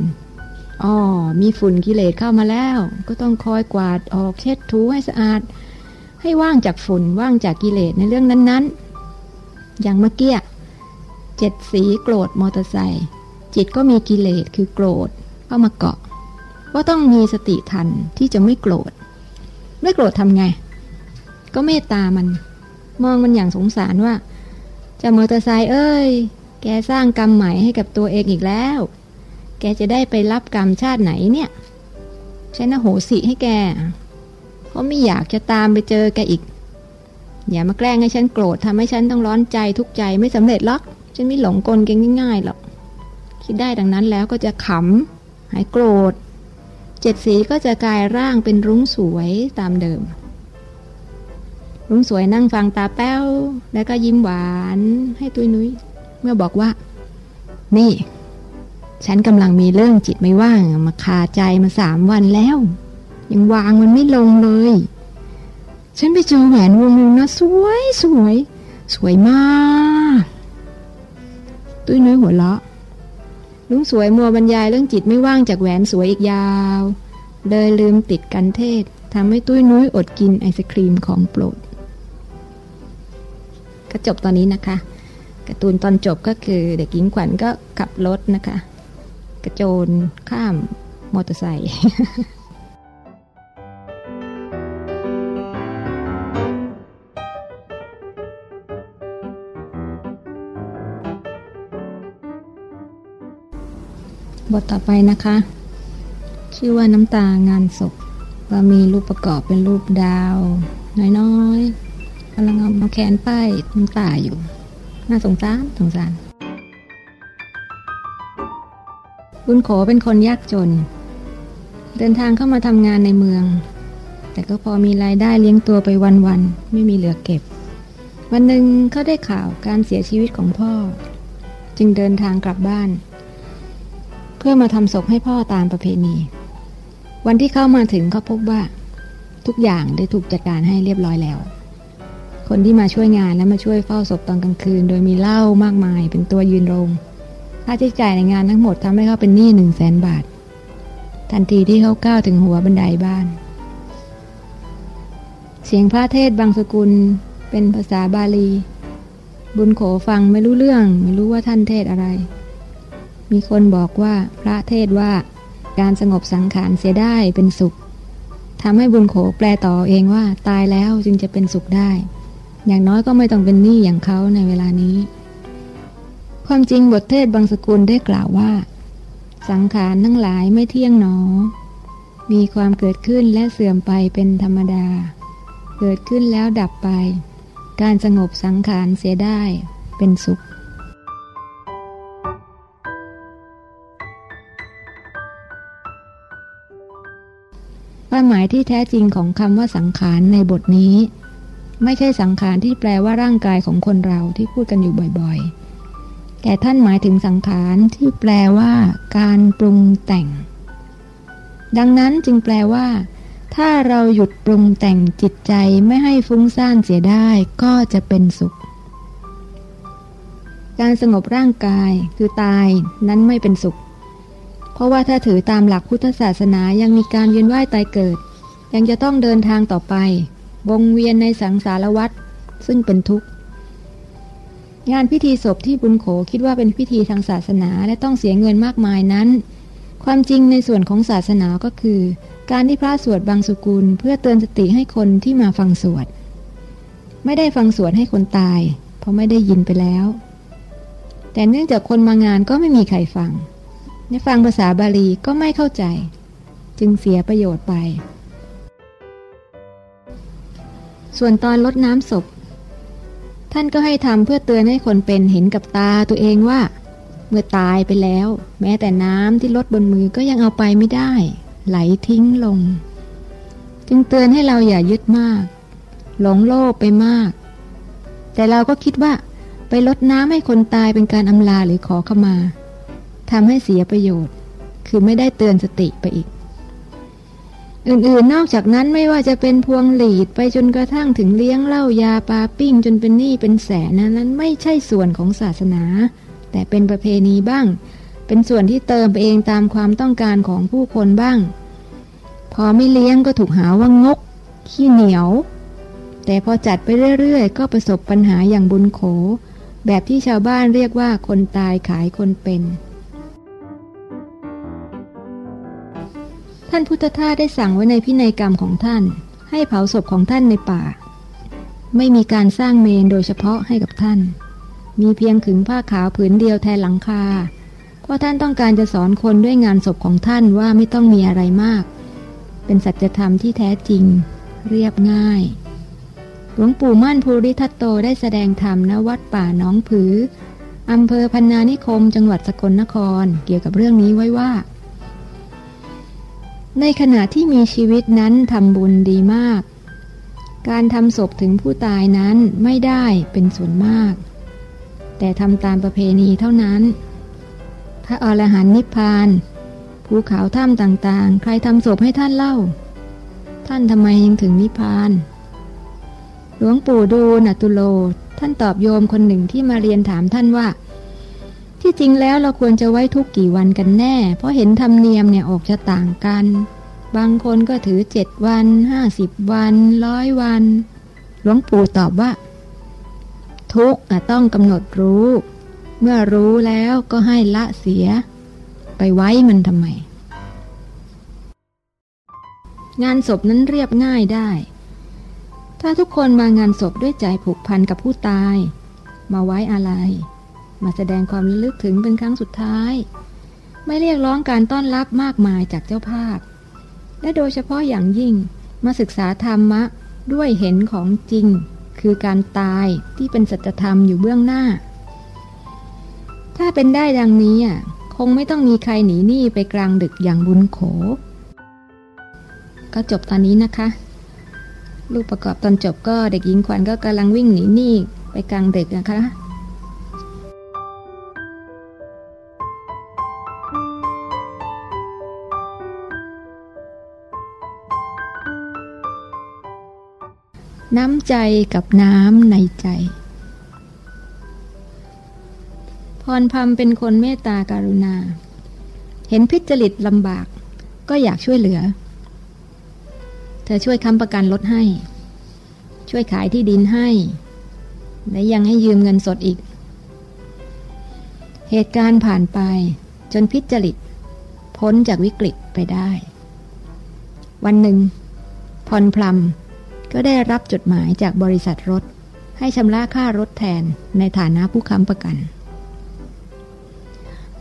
อ๋อ มีฝุ่นกิเลสเข้ามาแล้ว ก็ต้องคอยกวาดออกเช็ดถูให้สะอาด ให้ว่างจากฝุ่นว่างจากกิเลสในเรื่องนั้นๆ อย่างเมื่อกี้เจ็ดสีโกรธมอเตอร์ไซค์ จิตก็มีกิเลสคือโกรธเข้ามาเกาะ ก็ต้องมีสติทันที่จะไม่โกรธ ไม่โกรธทำไง ก็เมตตามัน มองมันอย่างสงสารว่าจะมอเตอร์ไซค์เอ้ย แกสร้างกรรมใหม่ให้กับตัวเองอีกแล้ว แกจะได้ไปรับกรรมชาติไหนเนี่ยฉันโหสิให้แกเพราะไม่อยากจะตามไปเจอแกอีก อย่ามาแกล้งให้ฉันโกรธทำให้ฉันต้องร้อนใจทุกใจไม่สำเร็จหรอก ฉันไม่หลงกลแกง่ายๆหรอก คิดได้ดังนั้นแล้วก็จะขำหายโกรธ เจ็ดสีก็จะกลายร่างเป็นรุ้งสวยตามเดิมลุงสวยนั่งฟังตาแป้ว แล้วก็ยิ้มหวานให้ตุ้ยนุ้ย เมื่อบอกว่า นี่ ฉันกำลังมีเรื่องจิตไม่ว่างมาคาใจมาสามวันแล้ว ยังวางมันไม่ลงเลย ฉันไปเจอแหวนวงนึงนะสวยสวย สวยมาก ตุ้ยนุ้ยหัวเราะ ลุงสวยมัวบรรยายเรื่องจิตไม่ว่างจากแหวนสวยอีกยาว เลยลืมติดกันเทศทำให้ตุ้ยนุ้ยอดกินไอศครีมของโปรดก็จบตอนนี้นะคะการ์ตูนตอนจบก็คือเด็กหญิงขวัญก็ขับรถนะคะ กระโจนข้ามมอเตอร์ไซค์ บทต่อไปนะคะ ชื่อว่าน้ำตางานศพว่ามีรูปประกอบเป็นรูปดาว น้อยๆกำลังเอาแขนป้ายน้ำตาอยู่ น่าสงสารสงสาร บุญโขเป็นคนยากจน เดินทางเข้ามาทำงานในเมือง แต่ก็พอมีรายได้เลี้ยงตัวไปวันๆไม่มีเหลือเก็บ วันหนึ่งเขาได้ข่าวการเสียชีวิตของพ่อ จึงเดินทางกลับบ้าน เพื่อมาทำศพให้พ่อตามประเพณี วันที่เข้ามาถึงเขาพบว่า ทุกอย่างได้ถูกจัดการให้เรียบร้อยแล้ว คนที่มาช่วยงานและมาช่วยเฝ้าศพตอนกลางคืน โดยมีเหล้ามากมายเป็นตัวยืนโรงค่าใช้จ่ายในงานทั้งหมดทำให้เขาเป็นหนี้หนึ่งแสนบาท ทันทีที่เขาก้าวถึงหัวบันไดบ้าน เสียงพระเทศบางสกุลเป็นภาษาบาลี บุญโขฟังไม่รู้เรื่อง ไม่รู้ว่าท่านเทศอะไร มีคนบอกว่าพระเทศว่า การสงบสังขารเสียได้เป็นสุขทำให้บุญโขแปลต่อเองว่าตายแล้วจึงจะเป็นสุขได้ อย่างน้อยก็ไม่ต้องเป็นหนี้อย่างเขาในเวลานี้ ความจริงบทเทศบางสกุลได้กล่าวว่า สังขารทั้งหลายไม่เที่ยงหนอ มีความเกิดขึ้นและเสื่อมไปเป็นธรรมดา เกิดขึ้นแล้วดับไป การสงบสังขารเสียได้เป็นสุข ความหมายที่แท้จริงของคำว่าสังขารในบทนี้ ไม่ใช่สังขารที่แปลว่าร่างกายของคนเราที่พูดกันอยู่บ่อยๆ แต่ท่านหมายถึงสังขารที่แปลว่า การปรุงแต่ง ดังนั้นจึงแปลว่า ถ้าเราหยุดปรุงแต่งจิตใจไม่ให้ฟุ้งซ่านเสียได้ก็จะเป็นสุข การสงบร่างกายคือตายนั้นไม่เป็นสุข เพราะว่าถ้าถือตามหลักพุทธศาสนายังมีการเวียนว่ายตายเกิด ยังจะต้องเดินทางต่อไป วงเวียนในสังสารวัฏซึ่งเป็นทุกข์ งานพิธีศพที่บุญโขคิดว่าเป็นพิธีทางศาสนาและต้องเสียเงินมากมายนั้น ความจริงในส่วนของศาสนาก็คือ การที่พระสวดบางสุกุล เพื่อเตือนสติให้คนที่มาฟังสวดไม่ได้ฟังสวดให้คนตาย เพราะไม่ได้ยินไปแล้ว แต่เนื่องจากคนมางานก็ไม่มีใครฟัง ในฟังภาษาบาลีก็ไม่เข้าใจ จึงเสียประโยชน์ไป ส่วนตอนลดน้ำศพ ท่านก็ให้ทำเพื่อเตือนให้คนเป็นเห็นกับตาตัวเองว่า เมื่อตายไปแล้ว แม้แต่น้ำที่ลดบนมือก็ยังเอาไปไม่ได้ ไหลทิ้งลง จึงเตือนให้เราอย่ายึดมาก หลงโลภไปมาก แต่เราก็คิดว่า ไปลดน้ำให้คนตายเป็นการอำลาหรือขอขมา ทำให้เสียประโยชน์ คือไม่ได้เตือนสติไปอีก อื่นๆ นอกจากนั้นไม่ว่าจะเป็นพวงหลีดไปจนกระทั่งถึงเลี้ยงเหล้ายาปาปิ้งจนเป็นหนี้เป็นแสนนั้นนั้นไม่ใช่ส่วนของศาสนา แต่เป็นประเพณีบ้าง เป็นส่วนที่เติมไปเองตามความต้องการของผู้คนบ้าง พอไม่เลี้ยงก็ถูกหาว่างก ขี้เหนียว แต่พอจัดไปเรื่อยๆ ก็ประสบปัญหาอย่างบุญโข แบบที่ชาวบ้านเรียกว่าคนตายขายคนเป็น ท่านพุทธทาสได้สั่งไว้ในพินัยกรรมของท่าน ให้เผาศพของท่านในป่า ไม่มีการสร้างเมนโดยเฉพาะให้กับท่าน มีเพียงขึงผ้าขาวผืนเดียวแทนหลังคาเพราะท่านต้องการจะสอนคนด้วยงานศพของท่านว่าไม่ต้องมีอะไรมาก เป็นสัจธรรมที่แท้จริง เรียบง่าย หลวงปู่มั่นภูริทัตโตได้แสดงธรรมณวัดป่าน้องผืออำเภอพันนานิคม จังหวัดสกลนคร เกี่ยวกับเรื่องนี้ไว้ว่า ในขณะที่มีชีวิตนั้นทำบุญดีมาก การทำศพถึงผู้ตายนั้นไม่ได้เป็นส่วนมาก แต่ทำตามประเพณีเท่านั้น พระอรหันต์นิพพานภูเขาถ้ำต่างๆ ใครทำศพให้ท่านเล่า ท่านทำไมยังถึงนิพพาน หลวงปู่ดูนัตุโล ท่านตอบโยมคนหนึ่งที่มาเรียนถามท่านว่า ที่จริงแล้วเราควรจะไว้ทุกกี่วันกันแน่ เพราะเห็นธรรมเนียมเนี่ยออกจะต่างกัน บางคนก็ถือเจ็ดวันห้าสิบวันร้อยวัน หลวงปู่ตอบว่า ทุกต้องกำหนดรู้ เมื่อรู้แล้วก็ให้ละเสีย ไปไว้มันทำไม งานศพนั้นเรียบง่ายได้ ถ้าทุกคนมางานศพด้วยใจผูกพันกับผู้ตาย มาไว้อะไร มาแสดงความลึกถึงเป็นครั้งสุดท้าย ไม่เรียกร้องการต้อนรับมากมายจากเจ้าภาพ และโดยเฉพาะอย่างยิ่งมาศึกษาธรรมะด้วยเห็นของจริง คือการตายที่เป็นสัจธรรมอยู่เบื้องหน้า ถ้าเป็นได้ดังนี้คงไม่ต้องมีใครหนีหนี้ไปกลางดึกอย่างบุญโข ก็จบตอนนี้นะคะ ลูกประกอบตอนจบก็เด็กหญิงขวัญก็กำลังวิ่งหนีหนี้ไปกลางดึกนะคะ น้ำใจกับน้ำในใจ พรพมเป็นคนเมตตาการุณา เห็นพิจริตลำบาก ก็อยากช่วยเหลือ เธอช่วยค้ำประกันรถให้ ช่วยขายที่ดินให้ และยังให้ยืมเงินสดอีก เหตุการณ์ผ่านไปจนพิจริต พ้นจากวิกฤตไปได้ วันหนึ่งพรพรม ก็ได้รับจดหมายจากบริษัทรถ ให้ชำระค่ารถแทนในฐานะผู้ค้ำประกัน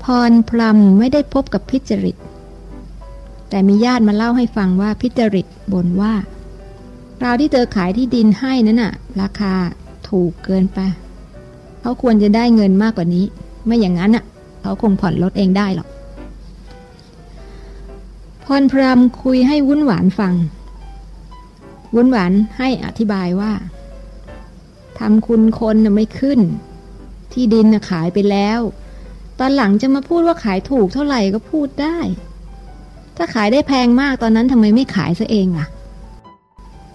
พรพลัมไม่ได้พบกับพิจริต แต่มีญาติมาเล่าให้ฟังว่าพิจริตบ่นว่าราวที่เธอขายที่ดินให้นั้นน่ะ ราคาถูกเกินไปเขาควรจะได้เงินมากกว่านี้ ไม่อย่างนั้นน่ะเขาคงผ่อนรถเองได้หรอกพรพรมคุยให้วุ่นหวานฟัง วุ้นหวานให้อธิบายว่าทำคุณคนไม่ขึ้น ที่ดินขายไปแล้ว ตอนหลังจะมาพูดว่าขายถูกเท่าไหร่ก็พูดได้ ถ้าขายได้แพงมากตอนนั้นทำไมไม่ขายซะเองล่ะ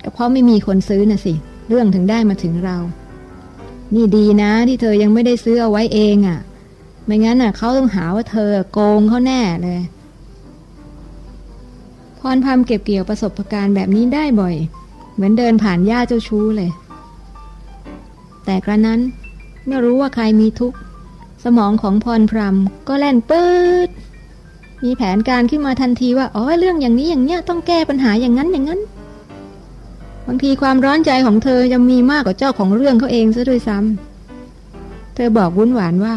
ก็เพราะไม่มีคนซื้อน่ะสิ เรื่องถึงได้มาถึงเรา นี่ดีนะที่เธอยังไม่ได้ซื้อเอาไว้เองอะ่ะ ไม่งั้นน่ะเขาต้องหาว่าเธอโกงเขาแน่เลยพรพามเก็บเกี่ยวประสบการณ์แบบนี้ได้บ่อย มือนเดินผ่านหญ้าเจ้าชู้เลย แต่กระนั้นเมื่อรู้ว่าใครมีทุกข์ สมองของพรพรมก็แล่นปื๊ดมีแผนการขึ้นมาทันทีว่าอ๋อเรื่องอย่างนี้อย่างเนี้ยต้องแก้ปัญหาอย่างนั้นอย่างนั้น บางทีความร้อนใจของเธอจะมีมากกว่าเจ้าของเรื่องเขาเองซะด้วยซ้ำเธอบอกวุ้นหวานว่า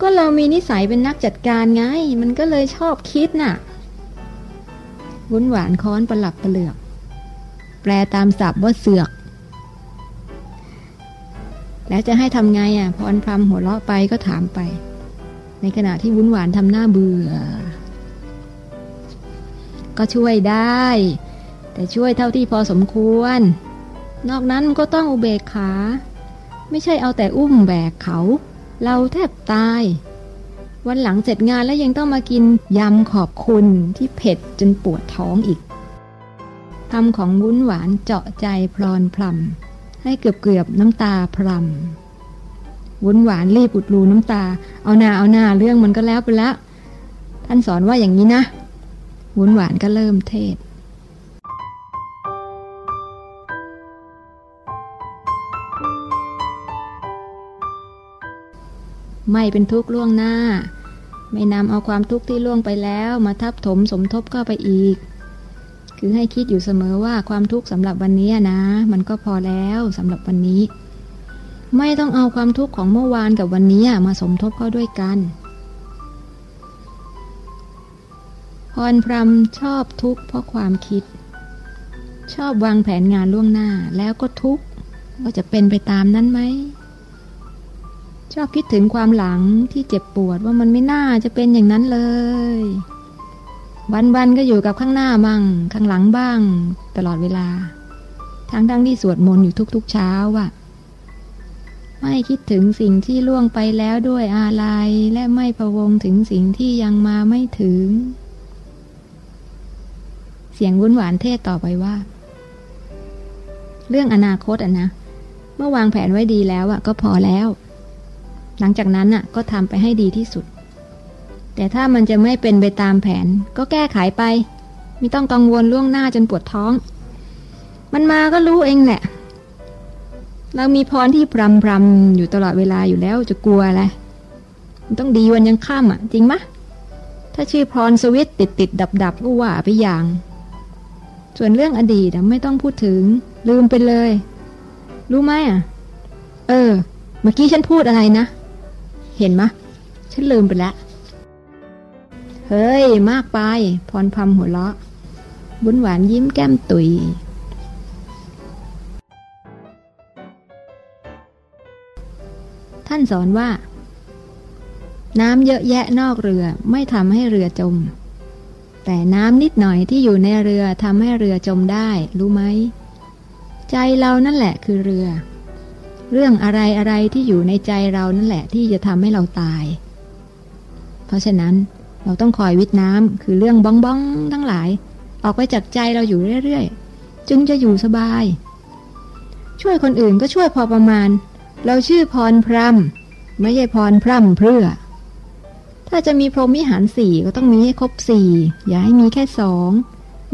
ก็เรามีนิสัยเป็นนักจัดการไง มันก็เลยชอบคิดน่ะ วุ้นหวานค้อนประหลับประเหลือก แปลตามศัพท์ว่าเสือก แล้วจะให้ทำไงอะพรพรมหัวเราะไปก็ถามไป ในขณะที่วุ้นหวานทำหน้าเบื่อ ก็ช่วยได้ แต่ช่วยเท่าที่พอสมควร นอกนั้นก็ต้องอุเบกขา ไม่ใช่เอาแต่อุ้มแบกเขา เราแทบตายวันหลังเสร็จงานแล้วยังต้องมากินยำขอบคุณที่เผ็ดจนปวดท้องอีก คำของวุ้นหวานเจาะใจพรอนพลำให้เกือบเกือบน้ำตาพรำวุ้นหวานรีบอุดรูน้ำตา เอาหน้าเอาหน้าเรื่องมันก็แล้วไปแล้วท่านสอนว่าอย่างนี้นะ วุ้นหวานก็เริ่มเทศไม่เป็นทุกข์ล่วงหน้า ไม่นำเอาความทุกข์ที่ล่วงไปแล้วมาทับถมสมทบเข้าไปอีก คือให้คิดอยู่เสมอว่าความทุกข์สำหรับวันนี้นะ มันก็พอแล้วสำหรับวันนี้ ไม่ต้องเอาความทุกข์ของเมื่อวานกับวันนี้มาสมทบเข้าด้วยกันพรพรมชอบทุกข์เพราะความคิด ชอบวางแผนงานล่วงหน้าแล้วก็ทุกข์ว่าจะเป็นไปตามนั้นไหม ชอบคิดถึงความหลังที่เจ็บปวดว่ามันไม่น่าจะเป็นอย่างนั้นเลย วันๆก็อยู่กับข้างหน้าบ้างข้างหลังบ้าง ตลอดเวลา ทั้งทั้งที่สวดมนต์อยู่ทุกๆเช้าว่าไม่คิดถึงสิ่งที่ล่วงไปแล้วด้วยอาลัยและไม่พะวงถึงสิ่งที่ยังมาไม่ถึง เสียงวุ้นหวานเทศต่อไปว่า เรื่องอนาคตอะนะ เมื่อวางแผนไว้ดีแล้วอะ ก็พอแล้ว หลังจากนั้นอะ ก็ทำไปให้ดีที่สุด แต่ถ้ามันจะไม่เป็นไปตามแผน ก็แก้ไขไป ไม่ต้องกังวลล่วงหน้าจนปวดท้อง มันมาก็รู้เองแหละ เรามีพรที่พรำพรำอยู่ตลอดเวลาอยู่แล้วจะกลัวอะไรมันต้องดีวันยังข้ามอะ จริงมะ ถ้าชื่อพรสวิตติดติดดับดับก็ว่าไปอย่าง ส่วนเรื่องอดีตไม่ต้องพูดถึง ลืมไปเลย รู้ไหมอะ เออ เมื่อกี้ฉันพูดอะไรนะ เห็นมะ ฉันลืมไปแล้ว เฮ้ย มากไป พรพรำหัวเราะ บุญหวานยิ้มแก้มตุย ท่านสอนว่า น้ำเยอะแยะนอกเรือไม่ทำให้เรือจม แต่น้ำนิดหน่อยที่อยู่ในเรือทำให้เรือจมได้ รู้ไหม ใจเรานั่นแหละคือเรือ เรื่องอะไรอะไรที่อยู่ในใจเรานั่นแหละที่จะทำให้เราตาย เพราะฉะนั้น เราต้องคอยวิทน้ำคือเรื่องบ้องบ้องทั้งหลาย ออกไปจากใจเราอยู่เรื่อยๆ จึงจะอยู่สบาย ช่วยคนอื่นก็ช่วยพอประมาณ เราชื่อพรพรำไม่ใช่พรพร่ำเพื่อ ถ้าจะมีพรหมิหารสี่ก็ต้องมีให้ครบสี่อย่าให้มีแค่สอง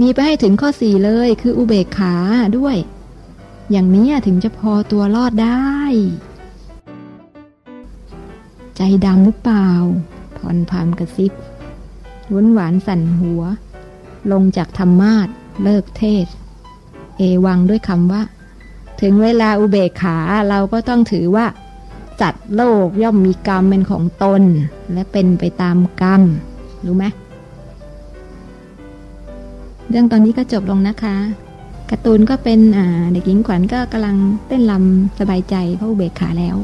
มีไปให้ถึงข้อสี่เลย คืออุเบกขาด้วย อย่างนี้ถึงจะพอตัวรอดได้ ใจดำหรือเปล่าพรพามกระซิบ วุ้นหวานสั่นหัว ลงจากธรรมาทเลิกเทศ เอวังด้วยคำว่า ถึงเวลาอุเบกขาเราก็ต้องถือว่าจัดโลกย่อมมีกรรมเป็นของตน และเป็นไปตามกรรม รู้ไหมเรื่องตอนนี้ก็จบลงนะคะการ์ตูนก็เป็นเด็กหญิงขวัญก็กำลังเต้นลำสบายใจเพราะอุเบกขาแล้ว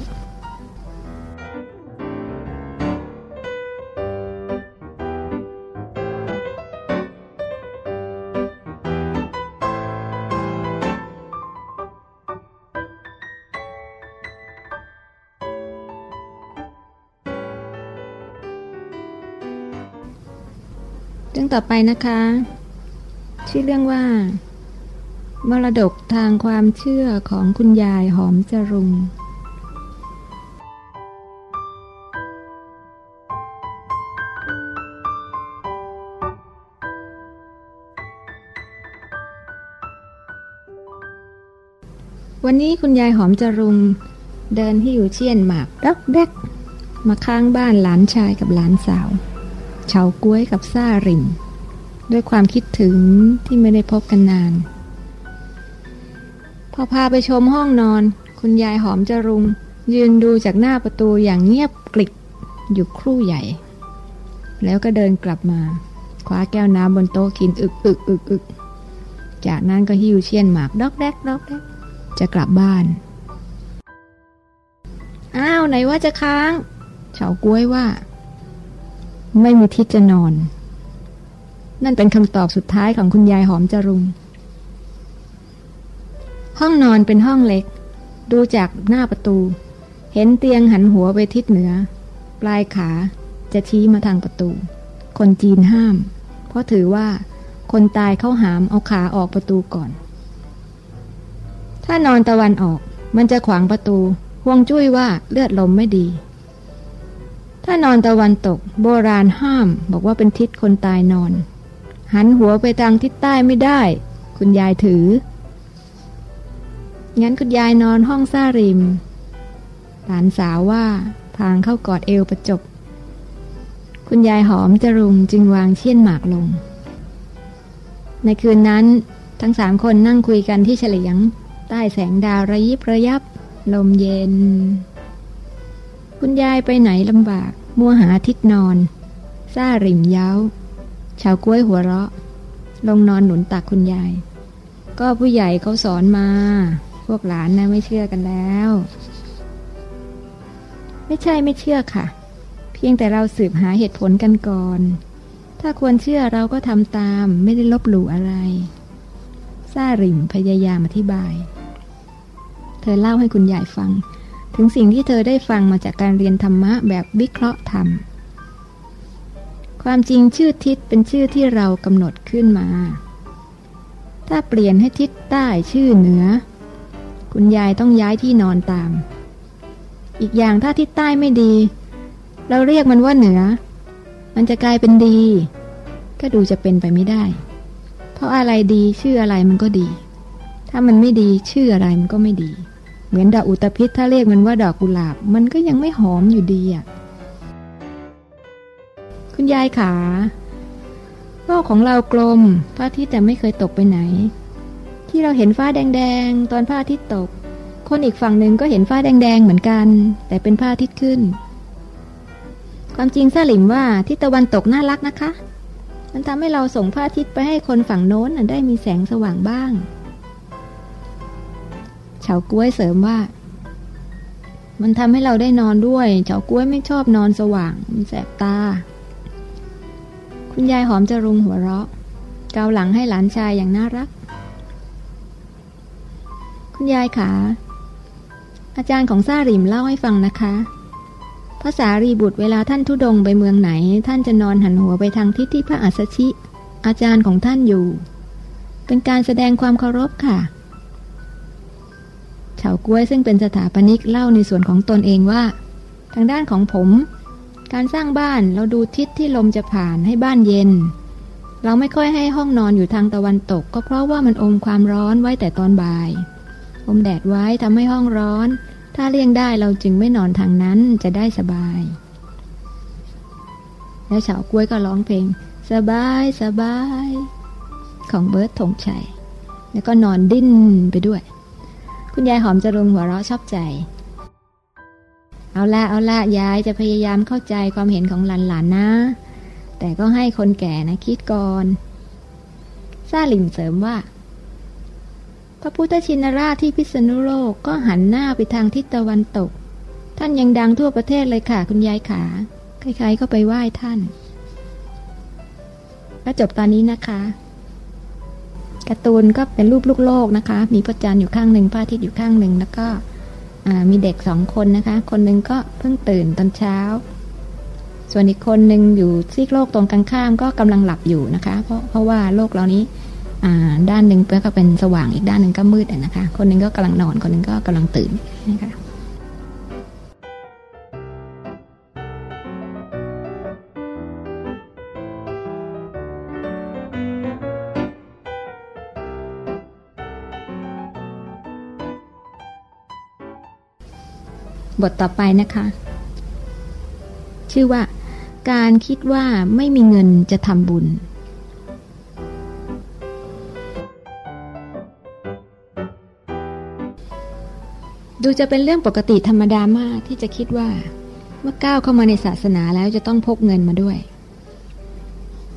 เรื่องต่อไปนะคะ ชื่อเรื่องว่า มรดกทางความเชื่อของคุณยายหอมจรุง วันนี้คุณยายหอมจรุง เดินที่อยู่เชียนหมากดักแดกมาข้างบ้านหลานชายกับหลานสาว เฉาก้วยกับซ่าริมด้วยความคิดถึงที่ไม่ได้พบกันนาน พอพาไปชมห้องนอน คุณยายหอมจรุง ยืนดูจากหน้าประตูอย่างเงียบกริบอยู่ครู่ใหญ่ แล้วก็เดินกลับมา คว้าแก้วน้ำบนโต๊ะกินอึกอึกอึกอึกจากนั้นก็หิวเชียนหมากดอกแดกดอกแดกจะกลับบ้าน อ้าวไหนว่าจะค้าง เฉาก้วยว่า ไม่มีทิศจะนอน นั่นเป็นคำตอบสุดท้ายของคุณยายหอมจรุง ห้องนอนเป็นห้องเล็ก ดูจากหน้าประตู เห็นเตียงหันหัวไปทิศเหนือ ปลายขาจะชี้มาทางประตู คนจีนห้าม เพราะถือว่าคนตายเข้าหามเอาขาออกประตูก่อน ถ้านอนตะวันออกมันจะขวางประตูห่วงจุ้ยว่าเลือดลมไม่ดี ถ้านอนตะวันตก โบราณห้าม บอกว่าเป็นทิศคนตายนอน หันหัวไปทางทิศใต้ไม่ได้ คุณยายถือ งั้นคุณยายนอนห้องซ่าริม หลานสาวว่าพางเข้ากอดเอวประจบ คุณยายหอมจรุงจึงวางเชี่ยนหมากลง ในคืนนั้นทั้งสามคนนั่งคุยกันที่เฉลียง ใต้แสงดาวระยิบระยับ ลมเย็น คุณยายไปไหนลำบาก มัวหาทิศนอนซ่าริมเย้า ชาวกล้วยหัวเราะ ลงนอนหนุนตักคุณยาย ก็ผู้ใหญ่เขาสอนมา พวกหลานนะไม่เชื่อกันแล้ว ไม่ใช่ไม่เชื่อค่ะ เพียงแต่เราสืบหาเหตุผลกันก่อน ถ้าควรเชื่อเราก็ทำตามไม่ได้ลบหลู่อะไรซาริมพยายามอธิบาย เธอเล่าให้คุณยายฟัง ถึงสิ่งที่เธอได้ฟังมาจากการเรียนธรรมะแบบวิเคราะห์ธรรม ความจริงชื่อทิศเป็นชื่อที่เรากำหนดขึ้นมา ถ้าเปลี่ยนให้ทิศใต้ชื่อเหนือ คุณยายต้องย้ายที่นอนตาม อีกอย่างถ้าทิศใต้ไม่ดี เราเรียกมันว่าเหนือ มันจะกลายเป็นดี ก็ดูจะเป็นไปไม่ได้ เพราะอะไรดีชื่ออะไรมันก็ดี ถ้ามันไม่ดีชื่ออะไรมันก็ไม่ดี มือนดอกอุตภิษถ้าเรียกมันว่าดอกกุหลาบ มันก็ยังไม่หอมอยู่ดีอะ คุณยายขาโลกของเรากลมพระอาทิตย์แต่ไม่เคยตกไปไหน ที่เราเห็นฟ้าแดงๆ ตอนพระอาทิตย์ตก คนอีกฝั่งหนึ่งก็เห็นฟ้าแดงๆเหมือนกัน แต่เป็นพระอาทิตย์ขึ้น ความจริงซาลิมว่าทิศตะวันตกน่ารักนะคะ มันทำให้เราส่งพระอาทิตย์ไปให้คนฝั่งโน้นได้มีแสงสว่างบ้าง เฉาก้วยเสริมว่า มันทำให้เราได้นอนด้วย เฉาก้วยไม่ชอบนอนสว่าง มันแสบตา คุณยายหอมจะรุงหัวเราะ เกาหลังให้หลานชายอย่างน่ารัก คุณยายขา อาจารย์ของซาริมเล่าให้ฟังนะคะภาษารีบุตรเวลาท่านทุดงไปเมืองไหน ท่านจะนอนหันหัวไปทางทิศที่พระอัสชิ อาจารย์ของท่านอยู่ เป็นการแสดงความเคารพค่ะ เฉาก้วยซึ่งเป็นสถาปนิกเล่าในส่วนของตนเองว่า ทางด้านของผม การสร้างบ้านเราดูทิศที่ลมจะผ่านให้บ้านเย็น เราไม่ค่อยให้ห้องนอนอยู่ทางตะวันตก ก็เพราะว่ามันอมความร้อนไว้แต่ตอนบ่าย อมแดดไว้ทำให้ห้องร้อน ถ้าเลี่ยงได้เราจึงไม่นอนทางนั้นจะได้สบาย แล้วเฉากล้วยก็ร้องเพลง สบายสบาย ของเบิร์ตธงชัย แล้วก็นอนดิ้นไปด้วย คุณยายหอมจะรุงหัวเราะชอบใจ เอาละเอาละยายจะพยายามเข้าใจความเห็นของหลานๆนะ แต่ก็ให้คนแก่นะคิดก่อนซาลิมเสริมว่า พระพุทธชินราชที่พิษณุโลกก็หันหน้าไปทางทิศตะวันตก ท่านยังดังทั่วประเทศเลยค่ะ คุณยายขา ใครๆก็ไปไหว้ท่านก็จบตอนนี้นะคะ การ์ตูนก็เป็นรูปลูกโลกนะคะ มีพระจันทร์อยู่ข้างหนึ่งพระอาทิตย์อยู่ข้างหนึ่งแล้วก็มีเด็กสองคนนะคะ คนหนึ่งก็เพิ่งตื่นตอนเช้า ส่วนอีกคนหนึ่งอยู่ซีกโลกตรงกลางข้ามก็กำลังหลับอยู่นะคะ เพราะเพราะว่าโลกเรานี้ด้านหนึ่งเพื่อก็เป็นสว่างอีกด้านหนึ่งก็มืดนะคะ คนหนึ่งก็กำลังนอนคนหนึ่งก็กำลังตื่นนะคะ บทต่อไปนะคะ ชื่อว่า การคิดว่าไม่มีเงินจะทำบุญ ดูจะเป็นเรื่องปกติธรรมดามากที่จะคิดว่า เมื่อก้าวเข้ามาในศาสนาแล้วจะต้องพกเงินมาด้วย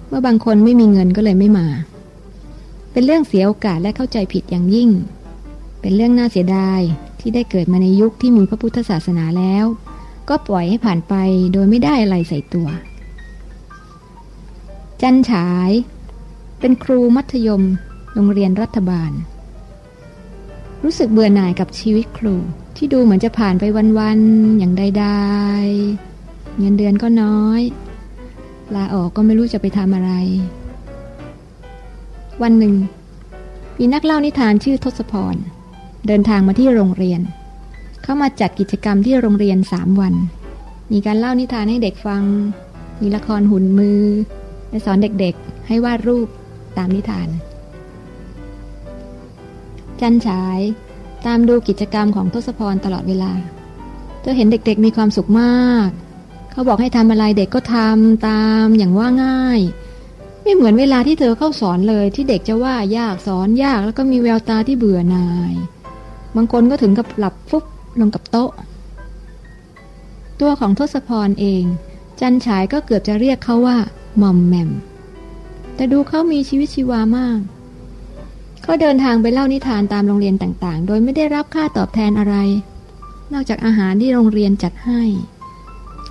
เมื่อบางคนไม่มีเงินก็เลยไม่มา เป็นเรื่องเสียโอกาสและเข้าใจผิดอย่างยิ่ง เป็นเรื่องน่าเสียดาย ที่ได้เกิดมาในยุคที่มีพระพุทธศาสนาแล้ว ก็ปล่อยให้ผ่านไปโดยไม่ได้อะไรใส่ตัว จันฉาย เป็นครูมัธยม โรงเรียนรัฐบาล รู้สึกเบื่อหน่ายกับชีวิตครูที่ดูเหมือนจะผ่านไปวันๆอย่างใดๆเงินเดือนก็น้อย ลาออกก็ไม่รู้จะไปทำอะไร วันหนึ่งมีนักเล่านิทานชื่อทศพร เดินทางมาที่โรงเรียน เข้ามาจัดกิจกรรมที่โรงเรียนสามวัน มีการเล่านิทานให้เด็กฟัง มีละครหุ่นมือ และสอนเด็กๆ ให้วาดรูปตามนิทาน จันฉายตามดูกิจกรรมของทศพรตลอดเวลา เธอเห็นเด็กๆ มีความสุขมาก เขาบอกให้ทำอะไรเด็กก็ทำตามอย่างว่าง่าย ไม่เหมือนเวลาที่เธอเข้าสอนเลยที่เด็กจะว่ายากสอนยากแล้วก็มีแววตาที่เบื่อหน่าย บางคนก็ถึงกับหลับฟุบลงกับโต๊ะ ตัวของทศพรเอง จันฉายก็เกือบจะเรียกเขาว่ามอมแมมแต่ดูเขามีชีวิตชีวามากก็เดินทางไปเล่านิทานตามโรงเรียนต่างๆ โดยไม่ได้รับค่าตอบแทนอะไร นอกจากอาหารที่โรงเรียนจัดให้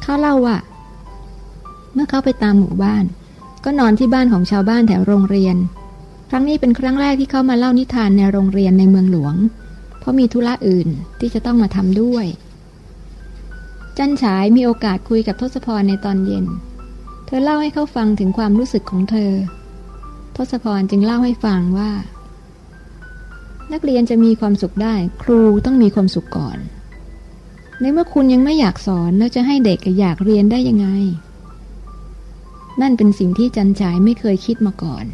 เขาเล่าว่า เมื่อเขาไปตามหมู่บ้าน ก็นอนที่บ้านของชาวบ้านแถวโรงเรียน ครั้งนี้เป็นครั้งแรกที่เขามาเล่านิทานในโรงเรียนในเมืองหลวง ราะมีธุระอื่นที่จะต้องมาทำด้วย จันฉายมีโอกาสคุยกับทศพรในตอนเย็น เธอเล่าให้เขาฟังถึงความรู้สึกของเธอ ทศพรจึงเล่าให้ฟังว่า นักเรียนจะมีความสุขได้ ครูต้องมีความสุขก่อน ในเมื่อคุณยังไม่อยากสอนแล้วจะให้เด็กอยากเรียนได้ยังไง นั่นเป็นสิ่งที่จันฉายไม่เคยคิดมาก่อน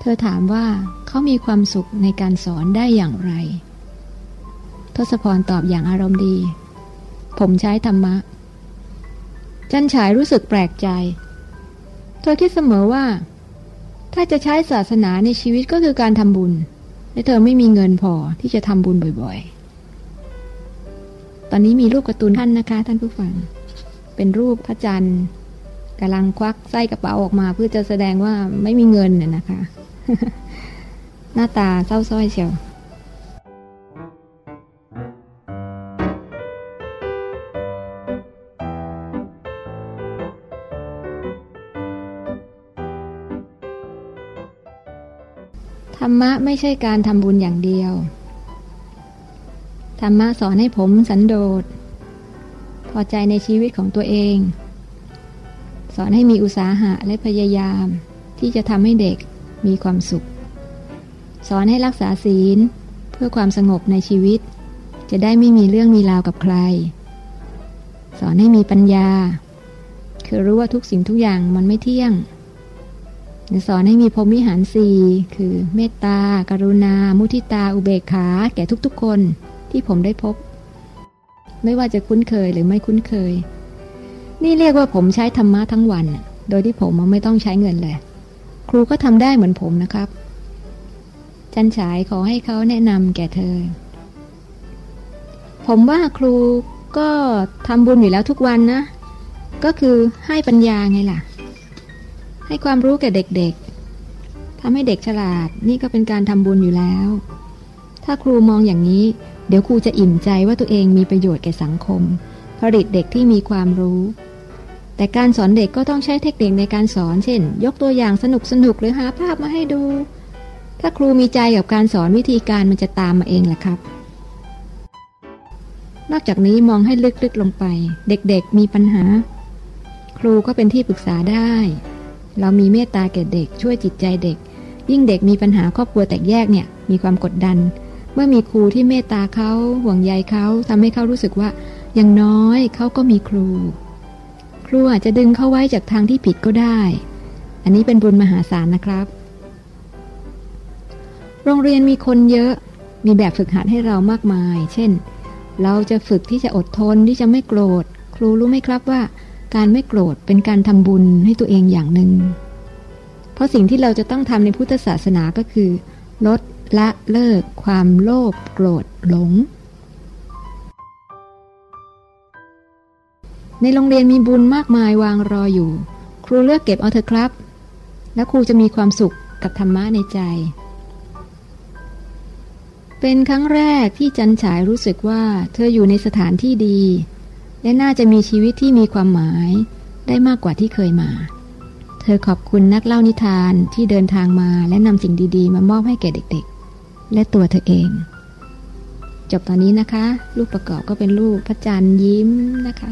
เธอถามว่าเขามีความสุขในการสอนได้อย่างไร ทศพรตอบอย่างอารมณ์ดี ผมใช้ธรรมะ จันฉายรู้สึกแปลกใจ เธอคิดเสมอว่า ถ้าจะใช้ศาสนาในชีวิตก็คือการทำบุญ และเธอไม่มีเงินพอที่จะทำบุญบ่อยๆ ตอนนี้มีรูปการ์ตูนท่านนะคะ ท่านผู้ฟัง เป็นรูปพระจันทร์กำลังควักไส้กระเป๋าออกมา เพื่อจะแสดงว่าไม่มีเงินน่ยนะคะ หน้าตาเศร้าส้อยเชียว รรมะไม่ใช่การทำบุญอย่างเดียว ธรรมะสอนให้ผมสันโดษ พอใจในชีวิตของตัวเอง สอนให้มีอุตสาหะและพยายาม ที่จะทำให้เด็กมีความสุข สอนให้รักษาศีล เพื่อความสงบในชีวิต จะได้ไม่มีเรื่องมีราวกับใคร สอนให้มีปัญญา คือรู้ว่าทุกสิ่งทุกอย่างมันไม่เที่ยง สอนให้มีพรมิหารสี่คือเมตตากรุณา มุทิตา อุเบกขา แก่ทุกๆ คนที่ผมได้พบ ไม่ว่าจะคุ้นเคยหรือไม่คุ้นเคย นี่เรียกว่าผมใช้ธรรมะทั้งวัน โดยที่ผมไม่ต้องใช้เงินเลย ครูก็ทำได้เหมือนผมนะครับ จันฉายขอให้เขาแนะนำแก่เธอ ผมว่าครูก็ทำบุญอยู่แล้วทุกวันนะ ก็คือให้ปัญญาไงล่ะ ให้ความรู้แก่เด็กๆทำให้เด็กฉลาดนี่ก็เป็นการทำบุญอยู่แล้ว ถ้าครูมองอย่างนี้ เดี๋ยวครูจะอิ่มใจว่าตัวเองมีประโยชน์แก่สังคม ผลิตเด็กที่มีความรู้ แต่การสอนเด็กก็ต้องใช้เทคนิคในการสอน เช่น ยกตัวอย่างสนุกสนุกหรือหาภาพมาให้ดู ถ้าครูมีใจกับการสอนวิธีการมันจะตามมาเองแหละครับนอกจากนี้มองให้ลึกๆลงไป เด็กๆมีปัญหา ครูก็เป็นที่ปรึกษาได้ เรามีเมตตาแก่เด็กช่วยจิตใจเด็ก ยิ่งเด็กมีปัญหาครอบครัวแตกแยกเนี่ยมีความกดดัน เมื่อมีครูที่เมตตาเขาห่วงใยเขาทำให้เขารู้สึกว่าอย่างน้อยเขาก็มีครู ครูอาจจะดึงเขาไว้จากทางที่ผิดก็ได้ อันนี้เป็นบุญมหาศาลนะครับ โรงเรียนมีคนเยอะมีแบบฝึกหัดให้เรามากมาย เช่น เราจะฝึกที่จะอดทนที่จะไม่โกรธ ครูรู้ไหมครับว่า การไม่โกรธเป็นการทำบุญให้ตัวเองอย่างหนึ่ง เพราะสิ่งที่เราจะต้องทำในพุทธศาสนาก็คือ ลดละเลิก ความโลภโกรธหลง ในโรงเรียนมีบุญมากมายวางรออยู่ ครูเลือกเก็บเอาเถอะครับ แล้วครูจะมีความสุขกับธรรมะในใจ เป็นครั้งแรกที่จันฉายรู้สึกว่าเธออยู่ในสถานที่ดี และน่าจะมีชีวิตที่มีความหมายได้มากกว่าที่เคยมา เธอขอบคุณนักเล่านิทานที่เดินทางมาและนำสิ่งดีๆ มามอบให้แก่เด็กๆ และตัวเธอเอง จบตอนนี้นะคะ รูปประกอบก็เป็นรูปพระจันทร์ยิ้มนะคะ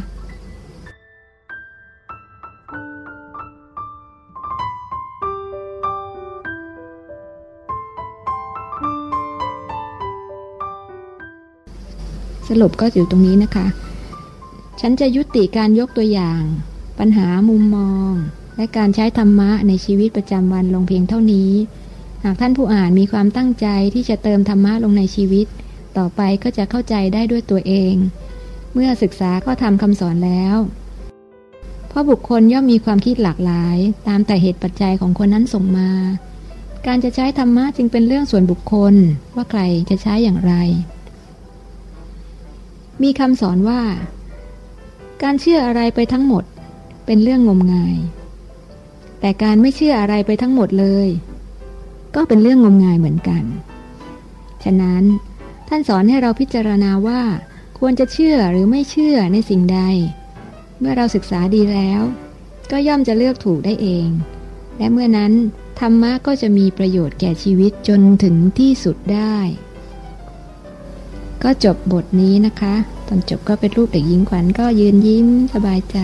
สรุปก็อยู่ตรงนี้นะคะ ฉันจะยุติการยกตัวอย่าง ปัญหามุมมอง และการใช้ธรรมะในชีวิตประจำวันลงเพียงเท่านี้ หากท่านผู้อ่านมีความตั้งใจที่จะเติมธรรมะลงในชีวิต ต่อไปก็จะเข้าใจได้ด้วยตัวเอง เมื่อศึกษาก็ทำคำสอนแล้ว เพราะบุคคลย่อมมีความคิดหลากหลาย ตามแต่เหตุปัจจัยของคนนั้นส่งมา การจะใช้ธรรมะจึงเป็นเรื่องส่วนบุคคลว่าใครจะใช้อย่างไร มีคำสอนว่า การเชื่ออะไรไปทั้งหมด เป็นเรื่องงมงาย แต่การไม่เชื่ออะไรไปทั้งหมดเลย ก็เป็นเรื่องงมงายเหมือนกัน ฉะนั้นท่านสอนให้เราพิจารณาว่าควรจะเชื่อหรือไม่เชื่อในสิ่งใด เมื่อเราศึกษาดีแล้ว ก็ย่อมจะเลือกถูกได้เอง และเมื่อนั้นธรรมะก็จะมีประโยชน์แก่ชีวิตจนถึงที่สุดได้ ก็จบบทนี้นะคะ ตอนจบก็เป็นรูปเด็กหญิงขวัญก็ยืนยิ้มสบายใจ